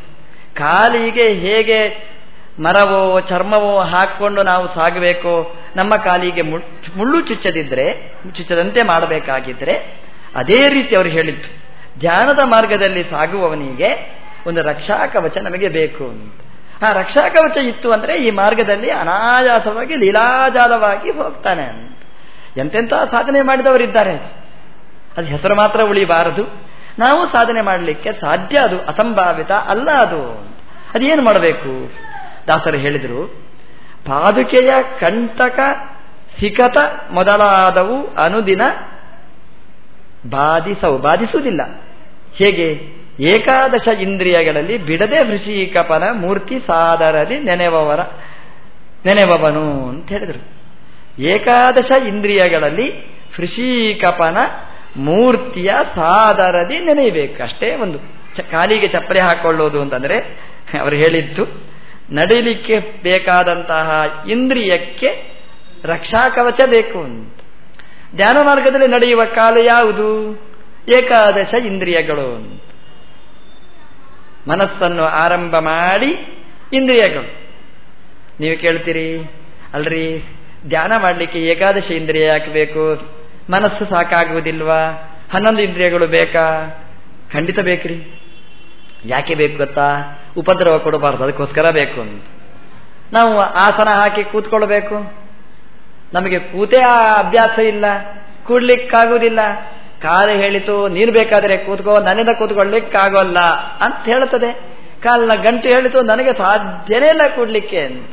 ಕಾಲಿಗೆ ಹೇಗೆ ಮರವೋ ಚರ್ಮವೋ ಹಾಕೊಂಡು ನಾವು ಸಾಗಬೇಕು, ನಮ್ಮ ಕಾಲಿಗೆ ಮುಳ್ಳು ಚುಚ್ಚದಿದ್ರೆ, ಚುಚ್ಚದಂತೆ ಮಾಡಬೇಕಾಗಿದ್ರೆ, ಅದೇ ರೀತಿ ಅವರು ಹೇಳಿದ್ರು. ಧ್ಯಾನದ ಮಾರ್ಗದಲ್ಲಿ ಸಾಗುವವನಿಗೆ ಒಂದು ರಕ್ಷಾ ಕವಚ ನಮಗೆ ಬೇಕು ಅಂತ. ಆ ರಕ್ಷಾ ಕವಚ ಇತ್ತು ಅಂದ್ರೆ ಈ ಮಾರ್ಗದಲ್ಲಿ ಅನಾಯಾಸವಾಗಿ, ಲೀಲಾಜಾಲವಾಗಿ ಹೋಗ್ತಾನೆ ಅಂತ. ಎಂತೆಂಥ ಸಾಧನೆ ಮಾಡಿದವರಿದ್ದಾರೆ. ಅದು ಹೆಸರು ಮಾತ್ರ ಉಳಿಬಾರದು. ನಾವು ಸಾಧನೆ ಮಾಡಲಿಕ್ಕೆ ಸಾಧ್ಯ ಅದು, ಅಸಂಭಾವಿತ ಅಲ್ಲ ಅದು ಅದೇನು ಮಾಡಬೇಕು? ದಾಸರು ಹೇಳಿದರು, ಪಾದುಕೆಯ ಕಂಟಕ ಸಿಕತ ಮೊದಲಾದವು ಅನುದಿನ ಬಾಧಿಸವು, ಬಾಧಿಸುವುದಿಲ್ಲ. ಹೇಗೆ? ಏಕಾದಶ ಇಂದ್ರಿಯಗಳಲ್ಲಿ ಬಿಡದೆ ವೃಷಿಕಪನ ಮೂರ್ತಿ ಸಾದರಲ್ಲಿ ನೆನೆವವರ ನೆನೆವವನು ಅಂತ ಹೇಳಿದರು. ಏಕಾದಶ ಇಂದ್ರಿಯಗಳಲ್ಲಿ ಋಷೀಕಪನ ಮೂರ್ತಿಯ ಸಾದರದಿ ನೆನೆಯಬೇಕು. ಅಷ್ಟೇ ಒಂದು. ಕಾಲಿಗೆ ಚಪ್ಪರೆ ಹಾಕೊಳ್ಳೋದು ಅಂತಂದ್ರೆ, ಅವರು ಹೇಳಿದ್ದು ನಡೀಲಿಕ್ಕೆ ಬೇಕಾದಂತಹ ಇಂದ್ರಿಯಕ್ಕೆ ರಕ್ಷಾ ಕವಚ ಬೇಕು ಅಂತ. ಧ್ಯಾನ ಮಾರ್ಗದಲ್ಲಿ ನಡೆಯುವ ಕಾಲ ಯಾವುದು? ಏಕಾದಶ ಇಂದ್ರಿಯಗಳು ಅಂತ. ಮನಸ್ಸನ್ನು ಆರಂಭ ಮಾಡಿ ಇಂದ್ರಿಯಗಳು. ನೀವು ಕೇಳ್ತೀರಿ, ಅಲ್ರಿ, ಧ್ಯಾನ ಮಾಡಲಿಕ್ಕೆ ಏಕಾದಶ ಇಂದ್ರಿಯ ಯಾಕೆ ಬೇಕು? ಮನಸ್ಸು ಸಾಕಾಗುವುದಿಲ್ವಾ? ಹನ್ನೊಂದು ಇಂದ್ರಿಯಗಳು ಬೇಕಾ? ಖಂಡಿತ ಬೇಕ್ರಿ. ಯಾಕೆ ಬೇಕು ಗೊತ್ತಾ? ಉಪದ್ರವ ಕೊಡಬಾರ್ದು, ಅದಕ್ಕೋಸ್ಕರ ಬೇಕು ಅಂತ. ನಾವು ಆಸನ ಹಾಕಿ ಕೂತ್ಕೊಳ್ಬೇಕು. ನಮಗೆ ಕೂತೇ ಆ ಅಭ್ಯಾಸ ಇಲ್ಲ, ಕೂಡ್ಲಿಕ್ಕಾಗುವುದಿಲ್ಲ. ಕಾಲು ಹೇಳಿತು, ನೀನು ಬೇಕಾದರೆ ಕೂತ್ಕೋ, ನನ್ನಿಂದ ಕೂತ್ಕೊಳ್ಲಿಕ್ಕಾಗೋಲ್ಲ ಅಂತ ಹೇಳುತ್ತದೆ. ಕಾಲಿನ ಗಂಟು ಹೇಳಿತು, ನನಗೆ ಸಾಧ್ಯನೇ ಇಲ್ಲ ಕೂಡ್ಲಿಕ್ಕೆ ಅಂತ.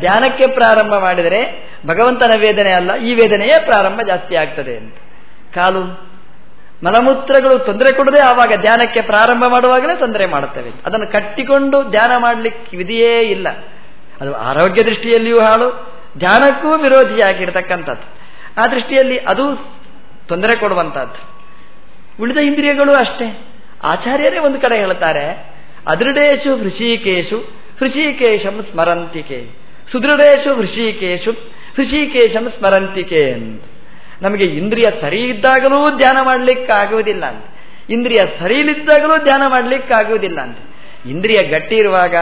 ಧ್ಯಾನಕ್ಕೆ ಪ್ರಾರಂಭ ಮಾಡಿದರೆ ಭಗವಂತನ ವೇದನೆ ಅಲ್ಲ, ಈ ವೇದನೆಯೇ ಪ್ರಾರಂಭ ಜಾಸ್ತಿ ಆಗ್ತದೆ ಅಂತ. ಕಾಲು ಮಲಮೂತ್ರಗಳು ತೊಂದರೆ ಕೊಡದೆ ಆವಾಗ ಧ್ಯಾನಕ್ಕೆ ಪ್ರಾರಂಭ ಮಾಡುವಾಗಲೇ ತೊಂದರೆ ಮಾಡುತ್ತವೆ. ಅದನ್ನು ಕಟ್ಟಿಕೊಂಡು ಧ್ಯಾನ ಮಾಡಲಿಕ್ಕೆ ವಿಧಿಯೇ ಇಲ್ಲ. ಅದು ಆರೋಗ್ಯ ದೃಷ್ಟಿಯಲ್ಲಿಯೂ ಹಾಳು, ಧ್ಯಾನಕ್ಕೂ ವಿರೋಧಿಯಾಗಿರ್ತಕ್ಕಂಥದ್ದು. ಆ ದೃಷ್ಟಿಯಲ್ಲಿ ಅದು ತೊಂದರೆ ಕೊಡುವಂತಹದ್ದು ಉಳಿದ ಇಂದ್ರಿಯಗಳು ಅಷ್ಟೇ. ಆಚಾರ್ಯರೇ ಒಂದು ಕಡೆ ಹೇಳ್ತಾರೆ ಅದೃಢೇಶು ಹೃಷಿಕೇಶು, ಹೃಷಿಕೇಶಂ ಸ್ಮರಂತಿಕೆ. ಸುದೃಢೇಶು ಹೃಷಿಕೇಶು, ಹೃಷಿಕೇಶಂ ಸ್ಮರಂತಿಕೆ ಅಂತ. ನಮಗೆ ಇಂದ್ರಿಯ ಸರಿ ಇದ್ದಾಗಲೂ ಧ್ಯಾನ ಮಾಡಲಿಕ್ಕಾಗುವುದಿಲ್ಲ ಅಂತ. ಇಂದ್ರಿಯ ಸರಿಲಿದ್ದಾಗಲೂ ಧ್ಯಾನ ಮಾಡಲಿಕ್ಕಾಗುವುದಿಲ್ಲ ಅಂತ. ಇಂದ್ರಿಯ ಗಟ್ಟಿ ಇರುವಾಗ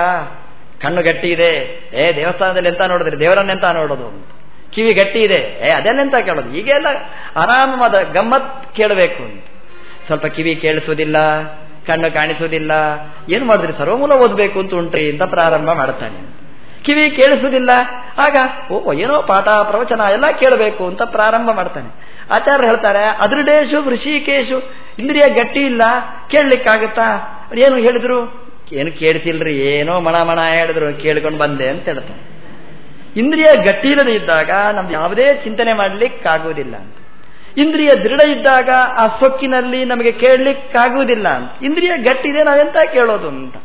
ಕಣ್ಣು ಗಟ್ಟಿ ಇದೆ, ಏ, ದೇವಸ್ಥಾನದಲ್ಲಿ ಎಂತ ನೋಡಿದ್ರೆ? ದೇವರನ್ನೆಂತ ನೋಡೋದು? ಕಿವಿ ಗಟ್ಟಿ ಇದೆ, ಏ ಅದೆಲ್ಲೆಂತ ಕೇಳೋದು? ಈಗೆಲ್ಲ ಆರಾಮವಾದ ಗಮ್ಮತ್ ಕೇಳಬೇಕು ಅಂತ. ಸ್ವಲ್ಪ ಕಿವಿ ಕೇಳಿಸುವುದಿಲ್ಲ, ಕಣ್ಣು ಕಾಣಿಸುವುದಿಲ್ಲ, ಏನು ಮಾಡಿದ್ರಿ? ಸರ್ವಮೂಲ ಓದಬೇಕು ಅಂತ ಉಂಟ್ರಿ ಅಂತ ಪ್ರಾರಂಭ ಮಾಡ್ತಾನೆ. ಕಿವಿ ಕೇಳಿಸುವುದಿಲ್ಲ ಆಗ ಓ ಏನೋ ಪಾಠ, ಪ್ರವಚನ ಎಲ್ಲ ಕೇಳಬೇಕು ಅಂತ ಪ್ರಾರಂಭ ಮಾಡ್ತಾನೆ. ಆಚಾರ್ಯರು ಹೇಳ್ತಾರೆ, ಅದೃಡೇಶು ಋಷಿಕೇಶು ಇಂದ್ರಿಯ ಗಟ್ಟಿ ಇಲ್ಲ, ಕೇಳಲಿಕ್ಕಾಗತ್ತಾ? ಏನು ಹೇಳಿದ್ರು? ಏನು ಕೇಳ್ತಿಲ್ರಿ, ಏನೋ ಮಣ ಮಣ ಹೇಳಿದ್ರು, ಕೇಳ್ಕೊಂಡು ಬಂದೆ ಅಂತ ಹೇಳ್ತಾನೆ. ಇಂದ್ರಿಯ ಗಟ್ಟಿ ಇಲ್ಲದೆ ಇದ್ದಾಗ ನಮ್ಗೆ ಯಾವುದೇ ಚಿಂತನೆ ಮಾಡಲಿಕ್ಕಾಗುವುದಿಲ್ಲ. ಅಂತ ಇಂದ್ರಿಯ ದೃಢ ಇದ್ದಾಗ ಆ ಸೊಕ್ಕಿನಲ್ಲಿ ನಮಗೆ ಕೇಳಲಿಕ್ಕಾಗುವುದಿಲ್ಲ. ಅಂತ ಇಂದ್ರಿಯ ಗಟ್ಟಿದೆ ನಾವೆಂತ ಕೇಳೋದು ಅಂತ.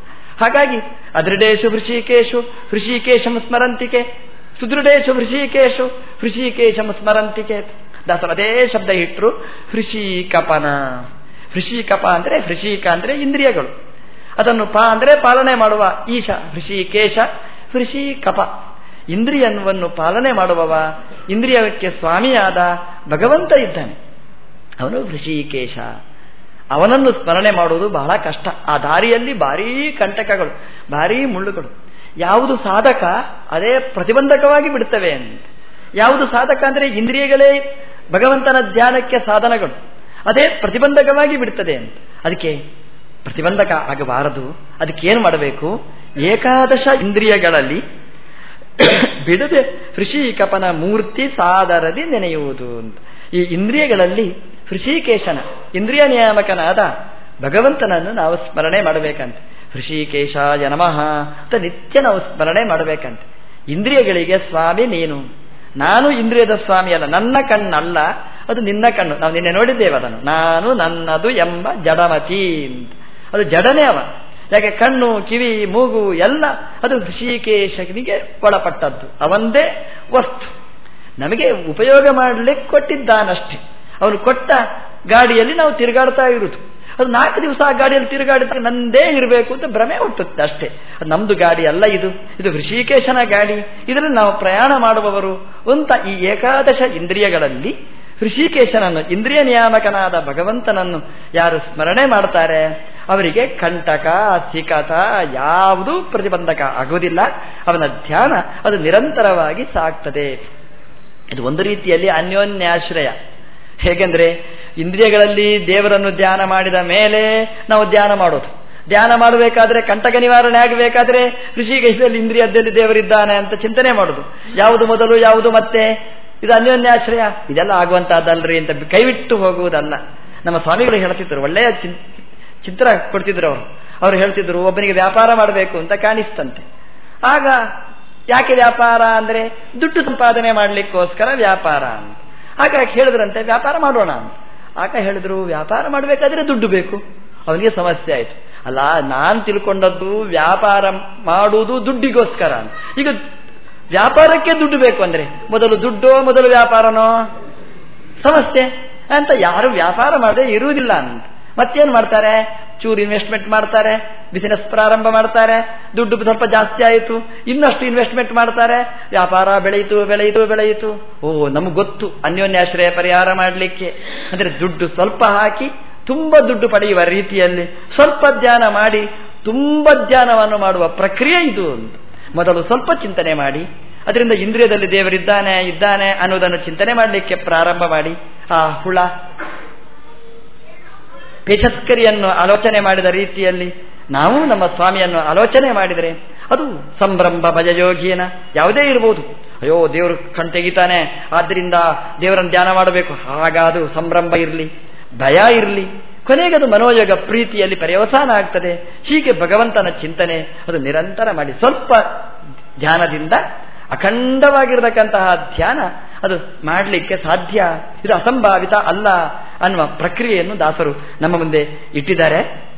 ಹಾಗಾಗಿ ಅದೃಢೇಶು ಋಷಿಕೇಶು ಋಷಿಕೇಶಂ ಸ್ಮರಂತಿಕೆ ಸುದೃಢೇಶು ಹೃಷಿಕೇಶು, ಹೃಷಿಕೇಶಂ ಸ್ಮರಂತಿಕೆ ದಾಸರು ಅದೇ ಶಬ್ದ ಇಟ್ಟರು ಹೃಷಿಕಪನ. ಹೃಷಿಕಪ ಅಂದ್ರೆ ಹೃಷಿಕ ಅಂದ್ರೆ ಇಂದ್ರಿಯಗಳು. ಅದನ್ನು ಪ ಅಂದ್ರೆ ಪಾಲನೆ ಮಾಡುವ, ಈಶ ಹೃಷಿಕೇಶ, ಹೃಷಿಕಪ. ಇಂದ್ರಿಯವನ್ನು ಪಾಲನೆ ಮಾಡುವವ, ಇಂದ್ರಿಯಕ್ಕೆ ಸ್ವಾಮಿಯಾದ ಭಗವಂತ ಇದ್ದಾನೆ. ಅವನು ಹೃಷಿಕೇಶ. ಅವನನ್ನು ಸ್ಮರಣೆ ಮಾಡುವುದು ಬಹಳ ಕಷ್ಟ. ಆ ದಾರಿಯಲ್ಲಿ ಭಾರೀ ಕಂಟಕಗಳು, ಭಾರೀ ಮುಳ್ಳುಗಳು. ಯಾವುದು ಸಾಧಕ, ಅದೇ ಪ್ರತಿಬಂಧಕವಾಗಿ ಬಿಡುತ್ತವೆ ಅಂತ. ಯಾವುದು ಸಾಧಕ ಅಂದರೆ ಇಂದ್ರಿಯಗಳೇ ಭಗವಂತನ ಧ್ಯಾನಕ್ಕೆ ಸಾಧನಗಳು. ಅದೇ ಪ್ರತಿಬಂಧಕವಾಗಿ ಬಿಡುತ್ತದೆ ಅಂತ. ಅದಕ್ಕೆ ಪ್ರತಿಬಂಧಕ ಆಗಬಾರದು. ಅದಕ್ಕೆ ಏನು ಮಾಡಬೇಕು? ಏಕಾದಶ ಇಂದ್ರಿಯಗಳಲ್ಲಿ ಬಿಡದೆ ಋಷಿಕಪನ ಮೂರ್ತಿ ಸಾದರದಿ ನೆನೆಯುವುದು ಅಂತ. ಈ ಇಂದ್ರಿಯಗಳಲ್ಲಿ ಹೃಷಿಕೇಶನ ಇಂದ್ರಿಯ ನಿಯಾಮಕನಾದ ಭಗವಂತನನ್ನು ನಾವು ಸ್ಮರಣೆ ಮಾಡಬೇಕಂತೆ. ಹೃಷಿಕೇಶ ನಮಃ ಅಂತ ನಿತ್ಯ ನಾವು ಸ್ಮರಣೆ ಮಾಡಬೇಕಂತೆ. ಇಂದ್ರಿಯಗಳಿಗೆ ಸ್ವಾಮಿ ನೀನು. ನಾನು ಇಂದ್ರಿಯದ ಸ್ವಾಮಿ ಅಲ್ಲ, ನನ್ನ ಕಣ್ಣಲ್ಲ, ಅದು ನಿನ್ನ ಕಣ್ಣು. ನಾವು ನಿನ್ನೆ ನೋಡಿದ್ದೇವೆ ಅದನ್ನು. ನಾನು ನನ್ನದು ಎಂಬ ಜಡಮತಿ ಅದು ಜಡನೇ ಅವ. ಯಾಕೆ ಕಣ್ಣು, ಕಿವಿ, ಮೂಗು ಎಲ್ಲ ಅದು ಋಷಿಕೇಶನಿಗೆ ಒಳಪಟ್ಟದ್ದು. ಅವಂದೇ ವಸ್ತು. ನಮಗೆ ಉಪಯೋಗ ಮಾಡಲಿಕ್ಕೆ ಕೊಟ್ಟಿದ್ದಾನಷ್ಟೇ. ಅವನು ಕೊಟ್ಟ ಗಾಡಿಯಲ್ಲಿ ನಾವು ತಿರುಗಾಡ್ತಾ ಇರುವುದು. ಅದು ನಾಲ್ಕು ದಿವಸ ಆ ಗಾಡಿಯಲ್ಲಿ ತಿರುಗಾಡಿದ್ರೆ ನಂದೇ ಇರಬೇಕು ಅಂತ ಭ್ರಮೆ ಹುಟ್ಟುತ್ತೆ ಅಷ್ಟೇ. ಅದು ನಮ್ದು ಗಾಡಿ ಅಲ್ಲ ಇದು. ಇದು ಋಷಿಕೇಶನ ಗಾಡಿ. ಇದರಲ್ಲಿ ನಾವು ಪ್ರಯಾಣ ಮಾಡುವವರು ಅಂತ ಈ ಏಕಾದಶ ಇಂದ್ರಿಯಗಳಲ್ಲಿ ಋಷಿಕೇಶನನ್ನು, ಇಂದ್ರಿಯ ನಿಯಾಮಕನಾದ ಭಗವಂತನನ್ನು ಯಾರು ಸ್ಮರಣೆ ಮಾಡ್ತಾರೆ? ಅವರಿಗೆ ಕಂಟಕ, ಸಿಕತ ಯಾವುದೂ ಪ್ರತಿಬಂಧಕ ಆಗುವುದಿಲ್ಲ. ಅವನ ಧ್ಯಾನ ಅದು ನಿರಂತರವಾಗಿ ಸಾಕ್ತದೆ ಇದು ಒಂದು ರೀತಿಯಲ್ಲಿ ಅನ್ಯೋನ್ಯಾಶ್ರಯ. ಹೇಗೆಂದ್ರೆ, ಇಂದ್ರಿಯಗಳಲ್ಲಿ ದೇವರನ್ನು ಧ್ಯಾನ ಮಾಡಿದ ಮೇಲೆ ನಾವು ಧ್ಯಾನ ಮಾಡೋದು. ಧ್ಯಾನ ಮಾಡಬೇಕಾದ್ರೆ ಕಂಟಕ ನಿವಾರಣೆ ಆಗಬೇಕಾದ್ರೆ ಋಷಿಕೇಶದಲ್ಲಿ ಇಂದ್ರಿಯದಲ್ಲಿ ದೇವರಿದ್ದಾನೆ ಅಂತ ಚಿಂತನೆ ಮಾಡೋದು. ಯಾವುದು ಮೊದಲು, ಯಾವುದು ಮತ್ತೆ? ಇದು ಅನ್ಯೋನ್ಯಾಶ್ರಯ. ಇದೆಲ್ಲ ಆಗುವಂತಹದ್ದಲ್ರಿ ಅಂತ ಕೈವಿಟ್ಟು ಹೋಗುವುದಲ್ಲ. ನಮ್ಮ ಸ್ವಾಮಿಗಳು ಹೇಳ್ತಿದ್ರು, ಒಳ್ಳೆಯ ಚಿತ್ರ ಕೊಡ್ತಿದ್ರು ಅವರು. ಅವರು ಹೇಳ್ತಿದ್ರು, ಒಬ್ಬನಿಗೆ ವ್ಯಾಪಾರ ಮಾಡಬೇಕು ಅಂತ ಕಾಣಿಸ್ತಂತೆ. ಆಗ ಯಾಕೆ ವ್ಯಾಪಾರ ಅಂದ್ರೆ ದುಡ್ಡು ಸಂಪಾದನೆ ಮಾಡಲಿಕ್ಕೋಸ್ಕರ ವ್ಯಾಪಾರ ಅಂತ. ಆಗ ಹೇಳಿದ್ರಂತೆ? ವ್ಯಾಪಾರ ಮಾಡೋಣ ಅಂತ. ಆಗ ಹೇಳಿದ್ರು, ವ್ಯಾಪಾರ ಮಾಡಬೇಕಾದ್ರೆ ದುಡ್ಡು ಬೇಕು. ಅವನಿಗೆ ಸಮಸ್ಯೆ ಆಯಿತು. ಅಲ್ಲ, ನಾನು ತಿಳ್ಕೊಂಡದ್ದು ವ್ಯಾಪಾರ ಮಾಡುವುದು ದುಡ್ಡಿಗೋಸ್ಕರ ಈಗ ವ್ಯಾಪಾರಕ್ಕೆ ದುಡ್ಡು ಬೇಕು ಅಂದ್ರೆ ಮೊದಲು ದುಡ್ಡು, ಮೊದಲು ವ್ಯಾಪಾರನೋ? ಸಮಸ್ಯೆ. ಅಂತ ಯಾರು ವ್ಯಾಪಾರ ಮಾಡದೆ ಇರುವುದಿಲ್ಲ ಅಂತ. ಮತ್ತೇನು ಮಾಡ್ತಾರೆ? ಚೂರು ಇನ್ವೆಸ್ಟ್ಮೆಂಟ್ ಮಾಡ್ತಾರೆ ಬಿಸಿನೆಸ್ ಪ್ರಾರಂಭ ಮಾಡ್ತಾರೆ, ದುಡ್ಡು ಸ್ವಲ್ಪ ಜಾಸ್ತಿ ಆಯಿತು, ಇನ್ನಷ್ಟು ಇನ್ವೆಸ್ಟ್ಮೆಂಟ್ ಮಾಡ್ತಾರೆ, ವ್ಯಾಪಾರ ಬೆಳೆಯಿತು ಬೆಳೆಯಿತು ಬೆಳೆಯಿತು ಓ, ನಮ್ಗೆ ಗೊತ್ತು, ಅನ್ಯೋನ್ಯಾಶ್ರಯ ಪರಿಹಾರ ಮಾಡಲಿಕ್ಕೆ. ಅಂದರೆ ದುಡ್ಡು ಸ್ವಲ್ಪ ಹಾಕಿ, ತುಂಬ ದುಡ್ಡು ಪಡೆಯುವ ರೀತಿಯಲ್ಲಿ ಸ್ವಲ್ಪ ಧ್ಯಾನ ಮಾಡಿ, ತುಂಬ ಧ್ಯಾನವನ್ನು ಮಾಡುವ ಪ್ರಕ್ರಿಯೆ ಇದು ಅಂತ. ಮೊದಲು ಸ್ವಲ್ಪ ಚಿಂತನೆ ಮಾಡಿ, ಅದರಿಂದ ಇಂದ್ರಿಯದಲ್ಲಿ ದೇವರಿದ್ದಾನೆ, ಇದ್ದಾನೆ ಅನ್ನೋದನ್ನು ಚಿಂತನೆ ಮಾಡಲಿಕ್ಕೆ ಪ್ರಾರಂಭ ಮಾಡಿ, ಆ ಹುಳ ಪೇಚಸ್ಕರಿಯನ್ನು ಆಲೋಚನೆ ಮಾಡಿದ ರೀತಿಯಲ್ಲಿ ನಾವು ನಮ್ಮ ಸ್ವಾಮಿಯನ್ನು ಆಲೋಚನೆ ಮಾಡಿದರೆ ಅದು ಸಂಭ್ರಮ ಭಜಯೋಗಿಯನ ಯಾವುದೇ ಇರಬಹುದು. ಅಯ್ಯೋ, ದೇವರು ಕಣ್ ತೆಗಿತಾನೆ ಆದ್ದರಿಂದ ದೇವರನ್ನು ಧ್ಯಾನ ಮಾಡಬೇಕು. ಹಾಗಾದು ಸಂಭ್ರಮ ಇರಲಿ, ಭಯ ಇರಲಿ. ಕೊನೆಗೆ ಅದು ಮನೋಯೋಗ ಪ್ರೀತಿಯಲ್ಲಿ ಪರ್ಯವಸಾನ ಆಗ್ತದೆ. ಹೀಗೆ ಭಗವಂತನ ಚಿಂತನೆ ಅದು ನಿರಂತರ ಮಾಡಿ ಸ್ವಲ್ಪ ಧ್ಯಾನದಿಂದ ಅಖಂಡವಾಗಿರತಕ್ಕಂತಹ ಧ್ಯಾನ ಅದು ಮಾಡಲಿಕ್ಕೆ ಸಾಧ್ಯ? ಇದು ಅಸಂಭಾವಿತ ಅಲ್ಲ ಅನ್ನುವ ಪ್ರಕ್ರಿಯೆಯನ್ನು ದಾಸರು ನಮ್ಮ ಮುಂದೆ ಇಟ್ಟಿದ್ದಾರೆ.